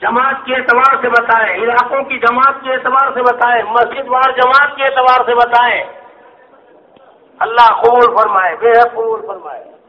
جماعت کے اعتبار سے بتائیں، علاقوں کی جماعت کے اعتبار سے بتائیں، مسجد وار جماعت کے اعتبار سے بتائیں۔ اللہ قبول فرمائے، بے حد قبول فرمائے۔